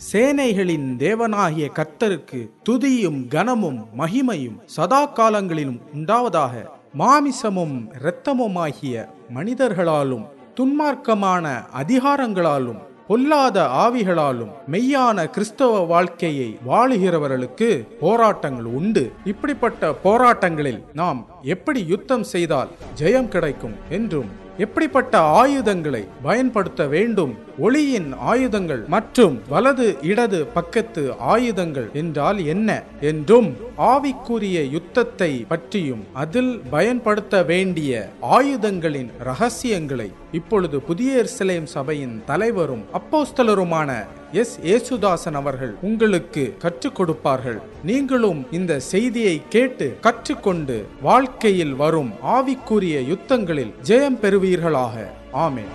சேனைகளின் தேவனாகிய கத்தருக்கு துதியும் கனமும் மகிமையும் சதா காலங்களிலும் உண்டாவதாக மாமிசமும் இரத்தமுமாகிய மனிதர்களாலும் துன்மார்க்கமான அதிகாரங்களாலும் பொல்லாத ஆவிகளாலும் மெய்யான கிறிஸ்தவ வாழ்க்கையை வாழுகிறவர்களுக்கு போராட்டங்கள் உண்டு. இப்படிப்பட்ட போராட்டங்களில் நாம் எப்படி யுத்தம் செய்தால் ஜெயம் கிடைக்கும் என்றும் எப்படிப்பட்ட ஆயுதங்களை பயன்படுத்த வேண்டும்? ஒளியின் ஆயுதங்கள் மற்றும் வலது இடது பக்கத்து ஆயுதங்கள் என்றால் என்ன என்றும் ஆவிக்குரிய யுத்தத்தை பற்றியும் அதில் பயன்படுத்த வேண்டிய ஆயுதங்களின் ரகசியங்களை இப்பொழுது புதிய எருசலேம் சபையின் தலைவரும் அப்போஸ்தலருமான எஸ் ஏசுதாசன் அவர்கள் உங்களுக்கு கற்றுக் கொடுப்பார்கள் நீங்களும் இந்த செய்தியை கேட்டு கற்றுக்கொண்டு வாழ்க்கையில் வரும் ஆவிக்குரிய யுத்தங்களில் ஜெயம் பெறுவீர்களாக. ஆமேன்.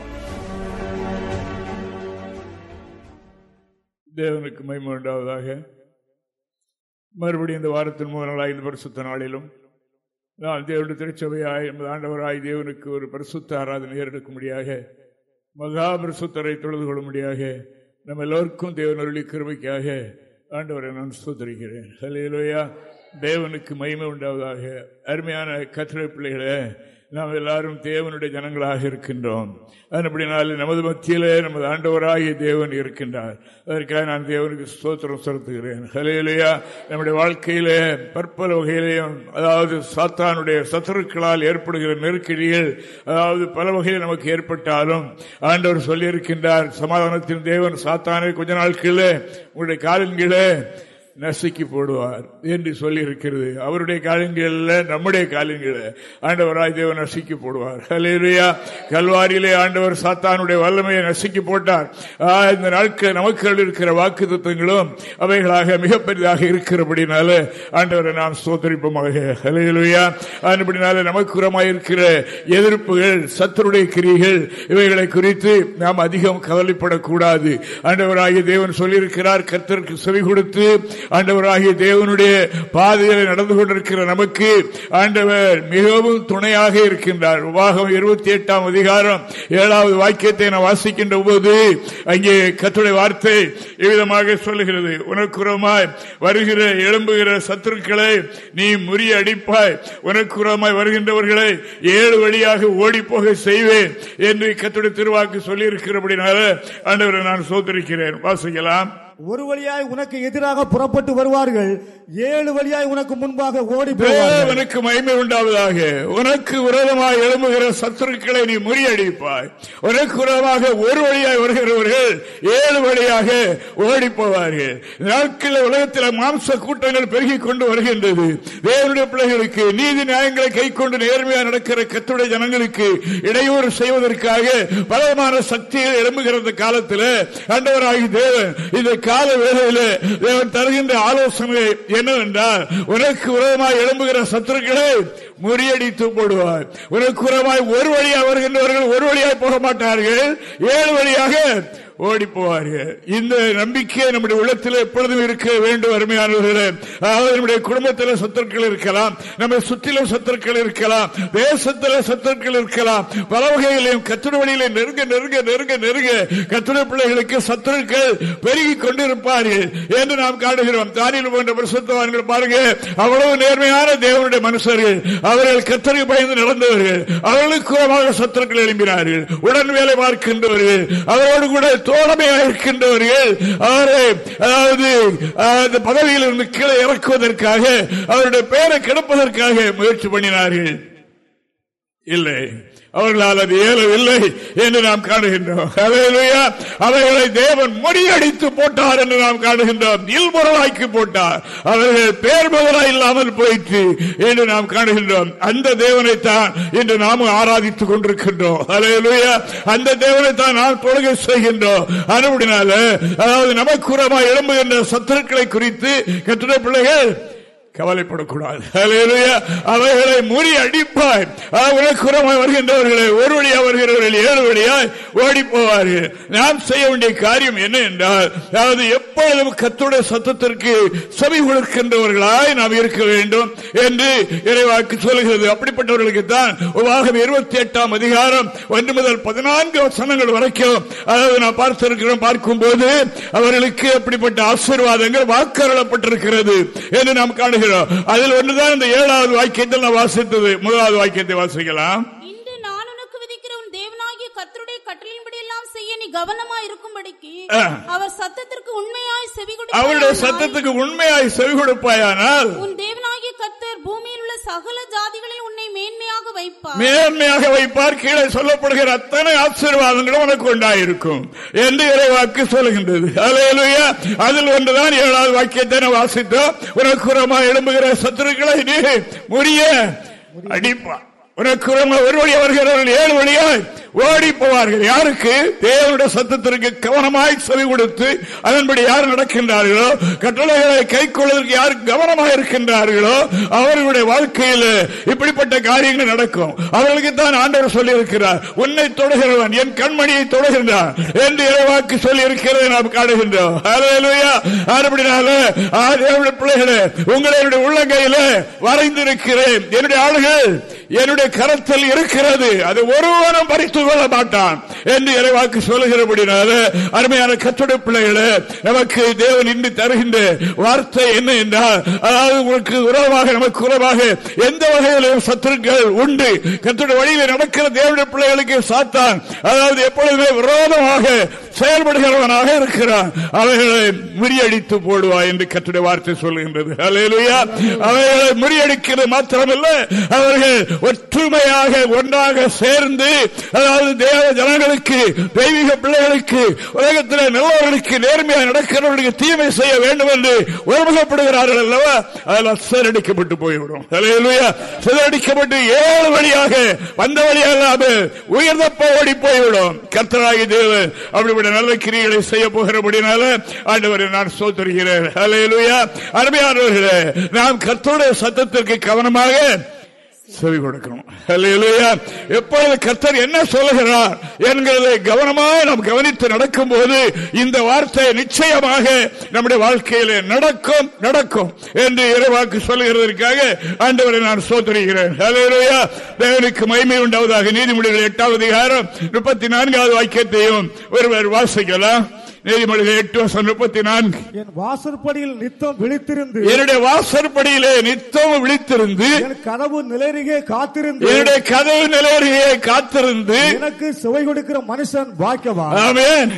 தேவனுக்கு மகிமை மறுபடியும் இந்த வாரத்தின் முதல் இந்த பரிசுத்த நாளிலும் நான் தேவனுடைய திருச்சபையாய் எமது ஆண்டவராய் தேவனுக்கு ஒரு பரிசுத்த ஆராதனை ஏறெடுக்கும்படியாக மகா பரிசுத்தரை தொழுது கொள்ளும்படியாக நம்ம எல்லோருக்கும் தேவன் அருளி கிருபைக்காக ஆண்டவரை நான் சுத்தரிக்கிறேன் ஹலையிலோயா தேவனுக்கு மகிமை உண்டாவதாக. அருமையான கத்திரை பிள்ளைகளை நாம் எல்லாரும் தேவனுடைய ஜனங்களாக இருக்கின்றோம். அப்படினால நமது மத்தியிலே நமது ஆண்டவராகிய தேவன் இருக்கின்றார். அதற்காக நான் தேவனுக்கு ஸ்தோத்திரம் செலுத்துகிறேன். ஹலையிலேயா நம்முடைய வாழ்க்கையிலே பற்பல வகையிலேயும் அதாவது சாத்தானுடைய சத்துருக்களால் ஏற்படுகிற நெருக்கடிகள் அதாவது பல வகையில் நமக்கு ஏற்பட்டாலும் ஆண்டவர் சொல்லியிருக்கின்றார் சமாதானத்தின் தேவன் சாத்தானை கொஞ்ச நாள் உங்களுடைய காலங்களே நசுக்கி போடுவார் என்று சொல்லி இருக்கிறது அவருடைய காலங்களில் நம்முடைய காலங்களில் ஆண்டவராய் தேவன் நசுக்கி போடுவார். ஹலேலுயா கல்வாரியிலே ஆண்டவர் சாத்தானுடைய வல்லமையை நசுக்கி போட்டார். இந்த நாட்கள் நமக்கு இருக்கிற வாக்கு தத்துவங்களும் அவைகளாக மிகப்பெரிதாக இருக்கிறபடினால ஆண்டவரை நாம் சோதரிப்போமாக ஹலேலுயா அதுபடினால நமக்கு இருக்கிற எதிர்ப்புகள் சத்தருடைய கிரிகள் இவைகளை குறித்து நாம் அதிகம் கவலைப்படக்கூடாது. ஆண்டவராகிய தேவன் சொல்லியிருக்கிறார் கர்த்தருக்கு செவி கொடுத்து ஆண்டவராகிய தேவனுடைய பாதையில் நடந்து கொண்டிருக்கிற நமக்கு ஆண்டவர் மிகவும் துணையாக இருக்கின்றார். உபாகம் இருபத்தி எட்டாம் அதிகாரம் ஏழாவது வாக்கியத்தை நான் வாசிக்கின்ற போது அங்கே கத்துடைய வார்த்தை எவ்விதமாக சொல்லுகிறது. உனக்குறமாய் வருகிற எழும்புகிற சத்துருக்களை நீ முறியடிப்பாய். உனக்குறமாய் வருகின்றவர்களை ஏழு வழியாக ஓடி போக செய்வேன் என்று கத்துடைய திருவாக்கு சொல்லியிருக்கிறபடினால ஆண்டவரை நான் சோதரிக்கிறேன். வாசிக்கலாம். ஒரு வழியாய் உனக்கு எதிராக புறப்பட்டு வருவார்கள் ஏழு வழியாய் உனக்கு முன்பாக ஓடி தேவனுக்கு மகிமை உண்டாவதாக. உனக்கு விரோதமாக எழும்புகிற சத்துருக்களை நீ முறியடிப்பாய். உனக்கு விரோதமாக ஒரு வழியாய் வருகிறவர்கள் ஏழு வழியாக ஓடி போவார்கள். நாட்கள் உலகத்தில் மாம்ச கூட்டங்கள் பெருகி கொண்டு வருகின்றது. தேவனுடைய பிள்ளைகளுக்கு நீதி நியாயங்களை கை கொண்டு நேர்மையாக நடக்கிற கத்துடைய ஜனங்களுக்கு இடையூறு செய்வதற்காக பலமான சக்திகள் எழும்புகிற காலத்தில் ஆண்டவராகி தேவன் இந்த கால வேளையில் தேவன் தருகின்ற ஆலோசனை என்னவென்றால் உனக்கு உரமாய் எழும்புகிற சத்துருக்களை முறியடித்து போடுவார். உனக்கு உரமாய் ஒரு வழியாக வருகின்றவர்கள் ஒரு வழியாக போக மாட்டார்கள். ஏழு வழியாக ஓடி போவார்கள் இந்த நம்பிக்கை நம்முடைய உள்ளத்தில் எப்பொழுதும் இருக்க வேண்டும் அருமையானவர்களே. அதாவது நம்முடைய குடும்பத்தில் சத்துருக்கள் இருக்கலாம் நம்ம சுற்றிலும் சத்துருக்கள் இருக்கலாம் தேசத்தில் சத்துருக்கள் இருக்கலாம். பல வகைகளையும் கத்துட வழியில நெருங்க நெருங்க நெருங்க நெருங்க கத்துட பிள்ளைகளுக்கு சத்துருக்கள் பெருகி கொண்டிருப்பார்கள் என்று நாம் காணுகிறோம். தானியில் போன்ற பிரசுத்தவான்கள் பாருங்க அவ்வளவு நேர்மையான தேவனுடைய மனுஷர்கள். அவர்கள் கத்தரை பயந்து நடந்தவர்கள். அவர்களுக்கு சத்துருக்கள் எழும்பினார்கள். உடன் வேலை பார்க்கின்றவர்கள். அவரோடு கூட தோழமையாக இருக்கின்றவர்கள் அவரை அதாவது அந்த பதவியில் இருந்து கீழே இறக்குவதற்காக அவருடைய பெயரை கெடுப்பதற்காக முயற்சி பண்ணினார்கள். இல்லை. அவர்களால் அது இயலவில்லை என்று நாம் காணுகின்றோம். அவைகளை தேவன் முடியடித்து போட்டார் என்று நாம் காணுகின்றோம். இல்முறவாக்கி போட்டார். அவர்கள் பேர் இல்லாமல் போயிற்று என்று நாம் காணுகின்றோம். அந்த தேவனைத்தான் இன்று நாமும் ஆராதித்துக் கொண்டிருக்கின்றோம். அலையலுயா அந்த தேவனைத்தான் நாம் தொழுகை செய்கின்றோம். அதுபடினால அதாவது நமக்குறமா எழும்புகின்ற சத்துருக்களை குறித்து கட்டிட பிள்ளைகள் கவலைப்படக்கூடாது. அவைகளை முறி அடிப்பாய். உலகுறமாய் வருகின்றவர்களை ஒரு வழியா வருகிறவர்கள் ஏழு வழியாய் ஓடி போவார்கள் நாம் செய்ய வேண்டிய காரியம் என்ன என்றால் அதாவது எப்பொழுதும் கத்துடைய சத்தத்திற்கு செவி கொடுக்கின்றவர்களாய் நாம் இருக்க வேண்டும் என்று இறைவாக்கு சொல்கிறது அப்படிப்பட்டவர்களுக்கு தான் இருபத்தி எட்டாம் அதிகாரம் ஒன்று முதல் பதினான்கு வசனங்கள் வரைக்கும் அதாவது நான் பார்த்திருக்கிறோம் பார்க்கும் போது அவர்களுக்கு அப்படிப்பட்ட ஆசீர்வாதங்கள் வாக்கரப்பட்டிருக்கிறது என்று நாம் காணுகிறோம். அதில் ஒன்றுதான் இந்த ஏழாவது வாக்கியத்தில் நான் வாசித்தது. முதலாவது வாக்கியத்தை வாசிக்கலாம் இன்று நான் உனக்கு விதிக்கிற உன் தேவனாகிய கர்த்தருடைய கட்டளையின்படி எல்லாம் செய்ய நீ கவனமா இருக்கும்படிக்கு. அவர் சத்தத்திற்கு உண்மையாய் செவி அவருடைய சத்தத்துக்கு உண்மையாய் செவி கொடுப்பாயானால் உன் தேவனாகிய கர்த்தர் பூமியில் உள்ள சகல ஜாதிகளில் உன்னை மேன்மையாக வைப்பார். மேன்மையாக வைப்பார். கீழே சொல்லப்படுகிற அத்தனை ஆசீர்வாதங்களும் உனக்கு உண்டாயிருக்கும் என்று இறைவாக்கு சொல்கின்றது. அல்லேலூயா அதில் ஒன்றுதான் ஏழாவது வாக்கியத்தை நான் வாசித்தோம். உனக்கு உரமா எழும்புகிற சத்துருக்களை நீ முறிய அடிப்பார் உனக்கு ஒரு வழி வருகிறவர்கள் ஏழு வழியாய் ஓடி போவார்கள். யாருக்கு? தேவனுடைய சத்தத்திற்கு கவனமாய் செவி கொடுத்து அதன்படி யார் நடக்கின்றார்களோ கட்டளைகளை கை கொள்வதற்கு யார் கவனமாக இருக்கின்றார்களோ அவர்களுடைய வாழ்க்கையில் இப்படிப்பட்ட காரியங்கள் நடக்கும். அவர்களுக்கு தான் ஆண்டவர் சொல்லியிருக்கிறார் உன்னை தொடுகிறவன் என் கண்மணியை தொடுகின்றான் என்று இறைவாக்கு சொல்லி இருக்கிறதை நாம் காணுகின்றோம். பிள்ளைகளே உங்களை என்னுடைய உள்ளங்கையில வரைந்திருக்கிறேன். என்னுடைய ஆளுகள் என்னுடைய கரத்தில் இருக்கிறது. அது ஒருவரும் பறித்துக் கொள்ள மாட்டான். என்று இறைவாக்கு சொல்லுகிறபடினால அருமையான கத்துடைய பிள்ளைகளே நமக்கு தேவன் இன்று தருகின்ற வார்த்தை என்ன என்றால் அதாவது உங்களுக்கு உறவாக நமக்கு உறவாக எந்த வகையிலும் சத்துருக்கள் உண்டு. கத்துடைய வழியில் நடக்கிற தேவனுடைய பிள்ளைகளுக்கு சாத்தான் அதாவது எப்பொழுதுமே விரோதமாக செயல்படுகிறவனாக இருக்கிறான். அவைகளை முறியடித்து போடுவா என்று கத்துடைய வார்த்தை சொல்கின்றது அவைகளை முறியடிக்கிறது மாத்திரமல்ல அவர்கள் ஒற்றுமையாக ஒன்றாக சேர்ந்து அதாவது தேவ ஜனங்களுக்கு தெய்வீக பிள்ளைகளுக்கு உலகத்தில் நல்லவர்களுக்கு நேர்மையாக நடக்கிறவர்களுக்கு தீமை செய்ய வேண்டும் என்று உருவகப்படுகிறார்கள் அல்லவா? அதெல்லாம் சிதறடிக்கப்பட்டு போய்விடும். சிதறடிக்கப்பட்டு ஏழு வழியாக வந்த வழியெல்லாம் உயர்ந்த ஓடி போய்விடும். கர்த்தராகி தேவன் அப்படிப்பட்ட நல்ல கிரிகளை செய்ய போகிறபடினால ஆண்டவரை நான் சோத்தருகிறேன் அல்லேலூயா அருமையானவர்களே நாம் கர்த்தருடைய சத்தத்திற்கு கவனமாக செவி கொடுக்கணும். எப்பொழுது கர்த்தர் என்ன சொல்லுகிறார் என்கிறதை கவனமாக நாம் கவனித்து நடக்கும் போது இந்த வார்த்தை நிச்சயமாக நம்முடைய வாழ்க்கையிலே நடக்கும் நடக்கும் என்று இறைவாக்கு சொல்லுகிறதற்காக ஆண்டவரை நான் சோதரிகிறேன் தேவனுக்கு மகிமை உண்டாவதாக நீதிமொழிகள் எட்டாவது அதிகாரம் முப்பத்தி நான்காவது வாக்கியத்தையும் ஒருவர் வாசிக்கலாம். நீதிமொழிகள் எட்டு வருஷம் முப்பத்தி நான்கு என் வாசற்படியில் நித்தம் விழித்திருந்து என்னுடைய வாசற்படியிலே நித்தம் விழித்திருந்து என் கனவு நிலையருகே காத்திருந்து என்னுடைய கதவு நிலையருகே காத்திருந்து எனக்கு சுவை கொடுக்கிற மனுஷன் பாக்கியவான். ஆமென்.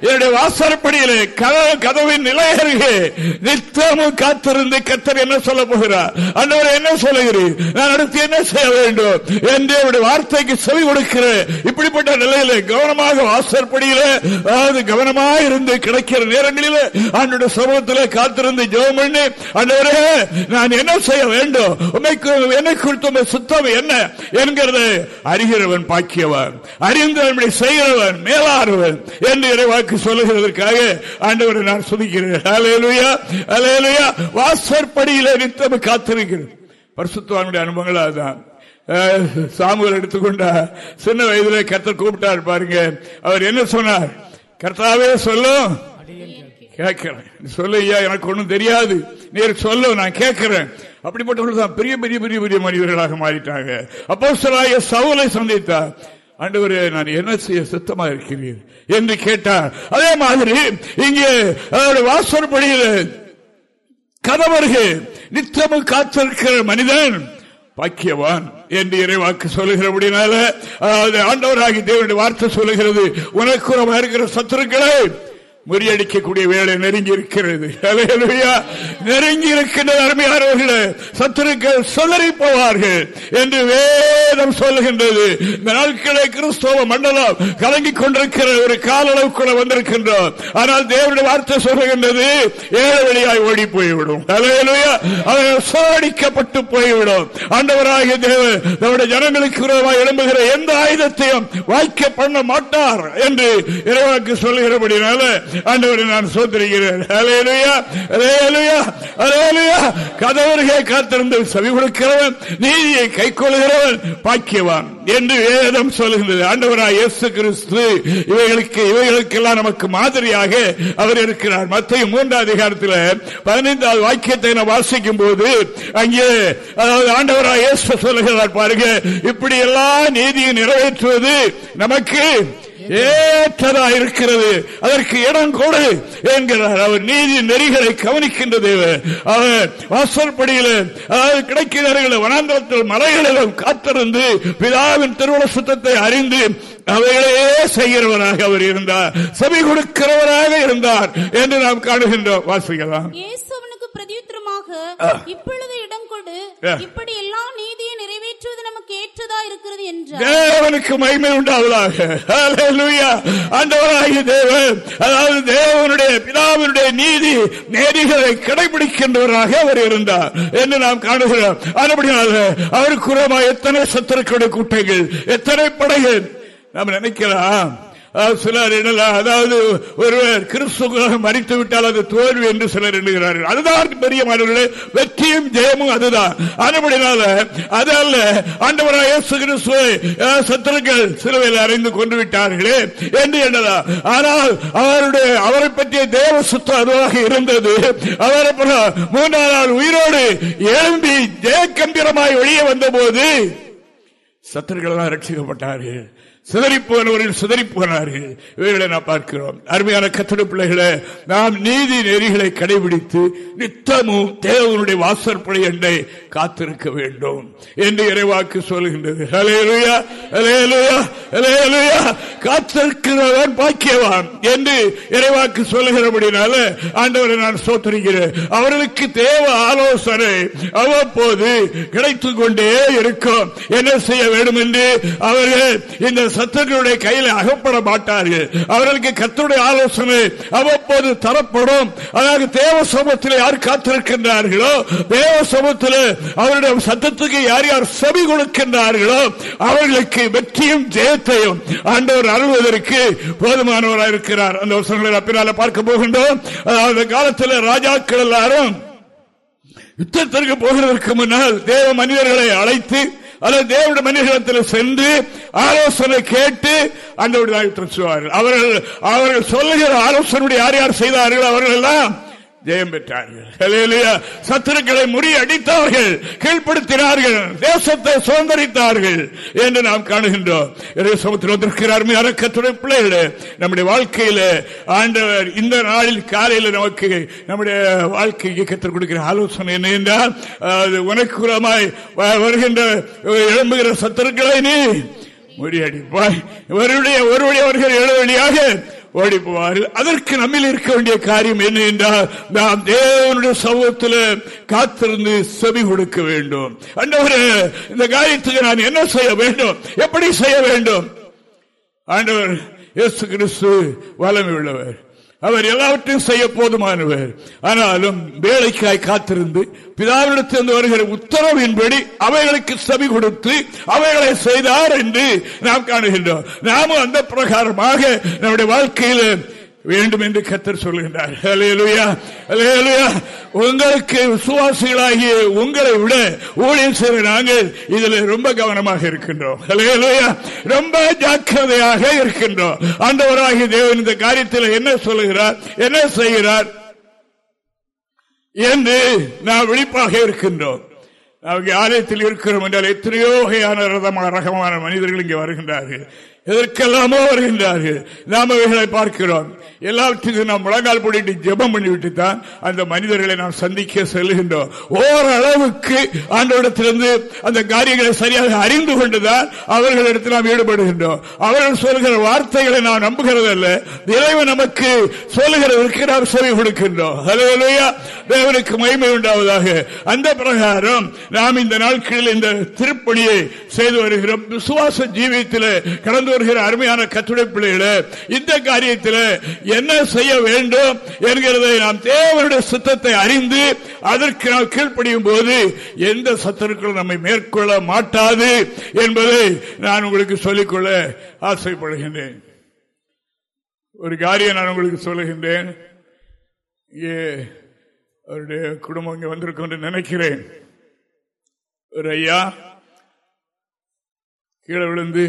என்னுடைய வாசற்படியிலே கதவு கதவின் நிலையருகே நித்தமும் காத்திருந்து கத்தர் என்ன சொல்ல போகிறார்? அன்றவர் என்ன சொல்லுகிறீர்? நான் அடுத்து என்ன செய்ய வேண்டும்? என்று வார்த்தைக்கு செவி கொடுக்கிறேன். இப்படிப்பட்ட நிலையில கவனமாக வாசற்படியிலே அதாவது கவனமாக இருந்து கிடைக்கிற நேரங்களிலே அன்னுடைய சமூகத்தில் காத்திருந்து ஜெபம் பண்ணி ஆண்டவரே நான் என்ன செய்ய வேண்டும்? உமைக்கு என்னை குறித்து சுத்தம் என்ன? என்கிறது அறிகிறவன் பாக்கியவன். அறிந்து அப்படி செய்கிறவன் மேலாறுவன் என்று இறைவாக்கு சொல்லுகிறதற்காக ஆண்டவரை நான் சுதிக்கிறேன். அலையலுயா அலையலுயா வாசற்படியிலே நித்தம் காத்திருக்கிறேன். பரிசுத்தவானுடைய அனுபவங்கள் அதுதான். அஹ், சாமுவேல் எடுத்துக்கொண்டா சின்ன வயதிலே கத்தர் கூப்பிட்டார் பாருங்க. அவர் என்ன சொன்னார்? கர்த்தாவே சொல்லும் கேட்கிறேன். சொல்லு ஐயா எனக்கு ஒன்றும் தெரியாது. நீர் சொல்லு நான் கேட்கிறேன். அப்படிப்பட்டவர்கள் தான் பெரிய பெரிய பெரிய பெரிய மனிதர்களாக மாறிட்டாங்க. அப்போ சவுலை சந்தித்தார். ஆண்டவரே நான் என்ன செய்ய சுத்தமா இருக்கிறீர்? என்று கேட்டார். அதே மாதிரி இங்கே அவருடைய வாசற்படியில் கதவருகே நித்தமும் காத்திருக்கிற மனிதன் பாக்கியவான் என்று இறைவாக்கு சொல்லுகிறபடினால அதாவது ஆண்டவராகி தேவனுடைய வார்த்தை சொல்லுகிறது. உனக்கு இருக்கிற சத்துருக்களை முறியடிக்கக்கூடிய வேலை நெருங்கி இருக்கிறது நெருங்கி இருக்கின்ற அருமையானவர்களே சத்துருக்கள் சொல்லறி போவார்கள் என்று வேதம் சொல்லுகின்றது. இந்த நாட்களே கிறிஸ்தவ மண்டலம் கலங்கிக் கொண்டிருக்கிற ஒரு கால அளவுக்குள்ள வந்திருக்கின்றோம் ஆனால் தேவனுடைய வார்த்தை சொல்லுகின்றது ஏழு வழியாய் ஓடி போய்விடும். அவர்கள் சோடிக்கப்பட்டு போய்விடும். ஆண்டவராகிய தேவன் நம்முடைய ஜனங்களுக்கு விரோதமாக எழும்புகிற எந்த ஆயுதத்தையும் வாய்க்க பண்ண மாட்டார் என்று இறைவனுக்கு சொல்லுகிறபடினால ஆண்டவரை நான் சோதரிக்கிறேன் கதவருகே காத்திருந்து செவி கொடுக்கிறவன் நீதியை கை கொள்கிறவன் பாக்கியவான் என்று வேதம் சொல்லுகின்றது. ஆண்டவராய் இயேசு கிறிஸ்து இவைகளுக்கு இவைகளுக்கெல்லாம் நமக்கு மாதிரியாக அவர் இருக்கிறார். மத்திய மூன்றாம் அதிகாரத்தில் பதினைந்தாவது வாக்கியத்தை நான் வாசிக்கும் போது அங்கே அதாவது ஆண்டவராய் இயேசு சொல்லுகிறார் பாருங்க இப்படி எல்லாம் நீதியை நிறைவேற்றுவது நமக்கு ஏற்றதா இருக்கிறது? அதற்கு இடம் கொடு என்கிறார். அவர் நீதி நெறிகளை கவனிக்கின்ற தேவர். அவர் வாசற்படியில் அதாவது கிடைக்கிறார்கள் வனாந்தரத்தில் மலைகளிலும் காத்திருந்து பிதாவின் திருவுள சுத்தத்தை அறிந்து அவைகளே செய்கிறவராக அவர் இருந்தார். செவி கொடுக்கிறவராக இருந்தார் என்று நாம் காணுகின்றோம் வாசிக்கலாம் பிரதியுத்தரமாக இப்பொழுது இடம் கொடு இப்படி எல்லா நீதியை நிறைவேற்றுவது நமக்கு ஏற்றதா இருக்கிறது என்றார். தேவனுக்கு மகிமை உண்டாவதாக. ஆண்டவராகிய தேவன் அதாவது தேவனுடைய பிதாவினுடைய நீதி நேரிகளை கடைபிடிக்கின்றவராக அவர் இருந்தார் என்று நாம் காணுகிறோம். அதுபடியாக அவருக்கு எத்தனை சத்துருக்களுடைய கூட்டங்கள் எத்தனை படைகள். நாம் நினைக்கலாம் சிலர் என்னலாம் அதாவது ஒருவர் கிறிஸ்துவ மறித்து விட்டால் அது தோல்வி என்று சிலர் எண்ணுகிறார்கள். அதுதான் பெரிய மாணவர்களே வெற்றியும் ஜெயமும் அதுதான். அதுபடினால அது அல்ல ஆண்டவராக சத்துருக்கள் சிலுவையில் அறிந்து கொண்டு விட்டார்களே என்று எண்ணலாம். ஆனால் அவருடைய அவரை பற்றிய தேவ சுத்தம் அதுவாக இருந்தது. அவர் மூன்றாம் நாள் உயிரோடு எழும்பி ஜெயக்கம்பிரமாய் வெளியே வந்த போது சத்தர்கள் தான் ரட்சிக்கப்பட்டார்கள் சிதறிப்போனவர்கள் சிதறி போனார்கள் இவைகளை நாம் பார்க்கிறோம். அருமையான கத்திர பிள்ளைகளை நாம் நீதி நெறிகளை கடைபிடித்து நித்தமும் தேவனுடைய வாசற்படை எண்ணை காத்திருக்க வேண்டும் என்று இறைவாக்கு சொல்கின்றது காத்திருக்கிறவன் பாக்கியவான் என்று இறைவாக்கு சொல்லுகிறபடினால ஆண்டவரை நான் சோத்தரிக்கிறேன். அவர்களுக்கு தேவ ஆலோசனை அவ்வப்போது கிடைத்துக் கொண்டே இருக்கும். என்ன செய்ய வேண்டும் என்று அவர்கள் இந்த சத்துக்களுடைய கையில் அகப்பட மாட்டார்கள். அவர்களுக்கு கத்துடைய ஆலோசனை அவ்வப்போது தரப்படும். அதாவது தேவ சமூகத்தில் யார் காத்திருக்கின்றார்களோ தேவ சமூகத்தில் அவருடைய சத்தத்துக்கு யார் யார் செவி கொடுக்கின்றார்களோ அவர்களுக்கு வெற்றியும் ஜெயத்தையும் ஆண்டவர் அருள்வதற்கு போதுமானவராக இருக்கிறார். அந்த வருஷங்களை பின்னால பார்க்க போகின்றோம். அந்த காலத்தில் ராஜாக்கள் எல்லாரும் யுத்தத்திற்கு போகிறதற்கு முன்னால் தேவ மனிதர்களை அழைத்து அல்லது தேவனுடைய மனிதத்தில் சென்று ஆலோசனை கேட்டு அந்த அவர்கள் அவர்கள் சொல்லுகிற ஆலோசனை யார் யார் செய்தார்கள்? அவர்கள் எல்லாம் ஜெயம் பெற்றார்கள் சத்துருக்களை முறியடித்தார்கள் கீழ்ப்படுத்தினார்கள் தேசத்தை சுதந்திரித்தார்கள் என்று நாம் காணுகின்றோம். பிள்ளைகளே நம்முடைய வாழ்க்கையில ஆண்டவர் இந்த நாளில் காலையில் நமக்கு நம்முடைய வாழ்க்கைக்கு கற்றுக் கொடுக்கிற ஆலோசனை என்ன என்றால் உனக்குறமாய் வருகின்ற எழும்புகிற சத்துருக்களை நீ முறியடிப்பாய் ஒருவருடைய ஒருவருடைய அவர்கள் எழுவழியாக ஓடி போவார்கள் அதற்கு நம்மில் இருக்க வேண்டிய காரியம் என்ன என்றால் நாம் தேவனுடைய சமூகத்தில் காத்திருந்து செவி கொடுக்க வேண்டும். அண்டவரே இந்த காரியத்துக்கு நான் என்ன செய்ய வேண்டும்? எப்படி செய்ய வேண்டும்? ஆண்டவர் இயேசு கிறிஸ்து வளமை உள்ளவர் அவர் எல்லாவற்றையும் செய்ய போதுமானவர். ஆனாலும் வேலைக்காய் காத்திருந்து பிதாவிடத்திலிருந்து வருகிற உத்தரவின்படி அவைகளுக்கு செவி கொடுத்து அவைகளை செய்தார் என்று நாம் காணுகின்றோம். நாமும் அந்த பிரகாரமாக நம்முடைய வாழ்க்கையில் வேண்டும் என்று கத்தர் சொல்கின்றார். உங்களுக்கு விசுவாசிகளாகிய உங்களை விட ஊழியர் செய்ய நாங்கள் இதில் ரொம்ப கவனமாக இருக்கின்றோம். ரொம்ப ஜாக்கிரதையாக இருக்கின்றோம். ஆண்டவராகிய தேவன் இந்த காரியத்தில் என்ன சொல்லுகிறார்? என்ன செய்கிறார்? என்று நாம் விழிப்பாக இருக்கின்றோம். அவங்க ஆலயத்தில் இருக்கிறோம் என்றால் எத்தனையோ வகையான ரதமான ரகமான மனிதர்கள் இங்கே வருகின்றார்கள். எதற்கெல்லாமோ வருகின்றார்கள். நாம் இவைகளை பார்க்கிறோம். எல்லாவற்றுக்கும் நாம் முழங்கால் போட்டு ஜெபம் பண்ணிவிட்டு தான் அந்த மனிதர்களை நாம் சந்திக்க செல்கின்றோம். ஓரளவுக்கு ஆண்டோடத்திலிருந்து அந்த காரியங்களை சரியாக அறிந்து கொண்டுதான் அவர்களிடத்தில் நாம் ஈடுபடுகின்றோம். அவர்கள் சொல்கிற வார்த்தைகளை நாம் நம்புகிறதல்ல. இறைவன் நமக்கு சொல்லுகிறதற்கு நாம் செவி கொடுக்கின்றோம். தேவனுக்கு மகிமை உண்டாவதாக. அந்த பிரகாரம் நாம் இந்த நாட்களில் இந்த திருப்பணியை செய்து வருகிறோம். விசுவாச ஜீவியத்தில் கடந்து வருகிற அருமையான கத்துடை பிள்ளைகளே இந்த காரியத்தில் என்ன செய்ய வேண்டும் என்கிறதை நாம் தேவனுடைய சுத்தத்தை அறிந்து அதற்கு நாம் கீழ்ப்படியும் போது எந்த சத்தருக்களும் நம்மை மேற்கொள்ள மாட்டாது என்பதை நான் உங்களுக்கு சொல்லிக்கொள்ள ஆசைப்படுகின்றேன். ஒரு காரியம் நான் உங்களுக்கு சொல்லுகின்றேன். இங்கே அவருடைய குடும்பம் இங்கே வந்திருக்கும் என்று நினைக்கிறேன். ஒரு ஐயா கீழே விழுந்து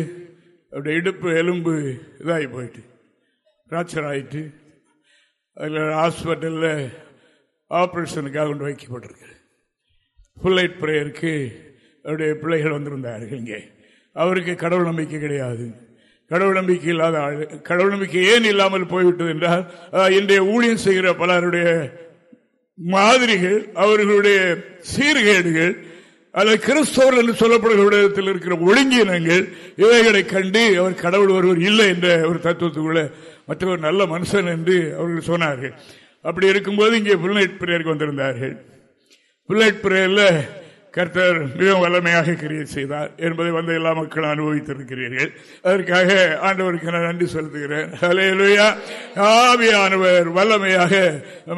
அவருடைய இடுப்பு எலும்பு இதாகி போயிட்டு. ஃப்ராக்சர் ஆயிட்டு அதில் ஹாஸ்பிட்டலில் ஆப்ரேஷனுக்காக கொண்டு வைக்கப்பட்டிருக்கு. ஃபுல் லைட் ப்ரேயருக்கு அவருடைய பிள்ளைகள் வந்திருந்தார்கள் இங்கே. அவருக்கு கடவுள் நம்பிக்கை கிடையாது. கடவுள் நம்பிக்கை இல்லாத ஆள் கடவுள் நம்பிக்கை ஏன் இல்லாமல் போய்விட்டது என்றால் இன்றைய ஊழியம் செய்கிற பலருடைய மாதிரிகள் அவர்களுடைய சீர்கேடுகள் அல்லது கிறிஸ்தவர் என்று சொல்லப்படுகிற இடத்தில் இருக்கிற ஒழுங்கினங்கள் இவைகளை கண்டு அவர் கடவுள் ஒருவர் இல்லை என்ற ஒரு தத்துவத்துக்குள்ள மற்றவர் நல்ல மனுஷன் என்று அவர்கள் சொன்னார்கள். அப்படி இருக்கும்போது இங்கே புல்நைட் பிரேயருக்கு வந்திருந்தார்கள். புல்லட் பிரேயரில் கர்த்தர் மிகவும் வல்லமையாக கிரியை செய்தார். என்பதை வந்து எல்லா மக்களும் அனுபவித்திருக்கிறீர்கள். அதற்காக ஆண்டவருக்கு நான் நன்றி செலுத்துகிறேன். அலையலுயா ஆவியானவர் வல்லமையாக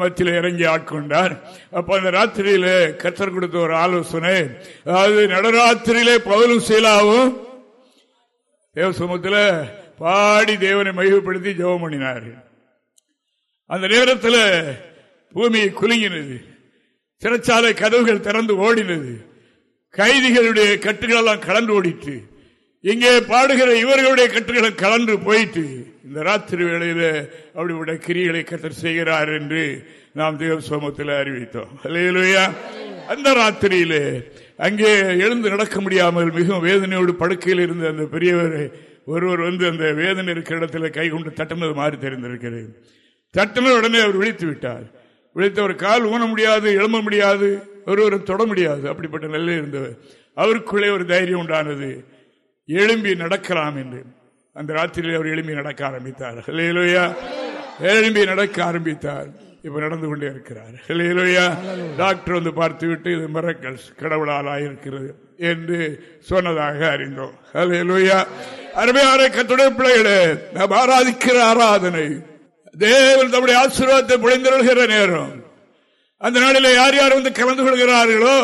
மத்தியில் இறங்கி ஆட்கொண்டார். அப்போ அந்த ராத்திரியிலே கர்த்தர் கொடுத்த ஒரு ஆலோசனை அதாவது நடராத்திரியிலே பவலும் சீலாவும் தேவசமூகத்தில் பாடி தேவனை மையப்படுத்தி ஜெபம் பண்ணினார்கள் அந்த நேரத்தில் பூமி குலுங்கினது. சிறைச்சாலை கதவுகள் திறந்து ஓடினது. கைதிகளுடைய கட்டுகளெல்லாம் கலந்து ஓடிட்டு இங்கே பாடுகிற இவர்களுடைய கட்டுகளை கலந்து போயிட்டு இந்த ராத்திரி வேளையில அப்படிப்பட்ட கிரிகளை கத்தர் செய்கிறார் என்று நாம் தேவ சோமத்தில் அறிவித்தோம். இல்லையா அந்த ராத்திரியிலே அங்கே எழுந்து நடக்க முடியாமல் மிகவும் வேதனையோடு படுக்கையில் இருந்த அந்த பெரியவர் ஒருவர் வந்து அந்த வேதனை இருக்கிற இடத்துல கை கொண்டு தட்டினது மாறி தெரிந்திருக்கிறது. தட்டின உடனே அவர் விழித்து விட்டார். உழைத்த ஒரு கால் ஊன முடியாது எழும்ப முடியாது ஒருவரை தொட முடியாது. அப்படிப்பட்ட நிலையில் இருந்தவர். அவருக்குள்ளே ஒரு தைரியம் உண்டானது. எழும்பி நடக்கலாம் என்று. அந்த ராத்திரியில் அவர் எழும்பி நடக்க ஆரம்பித்தார். ஹலேலோயா எழும்பி நடக்க ஆரம்பித்தார். இப்ப நடந்து கொண்டே இருக்கிறார். ஹலேலோயா டாக்டர் வந்து பார்த்து விட்டு இது மிரக்கல் கடவுளால் ஆயிருக்கிறது என்று சொன்னதாக அறிந்தோம். ஹலேலோயா அருமையான கத்துடைய பிள்ளைகளே நாம் ஆராதிக்கிற ஆராதனை. தேவன் தம்முடைய ஆசீர்வாதத்தை பொழிந்திருக்கிற நேரம். அந்த நாளில் யார் யார் வந்து கலந்து கொள்கிறார்களோ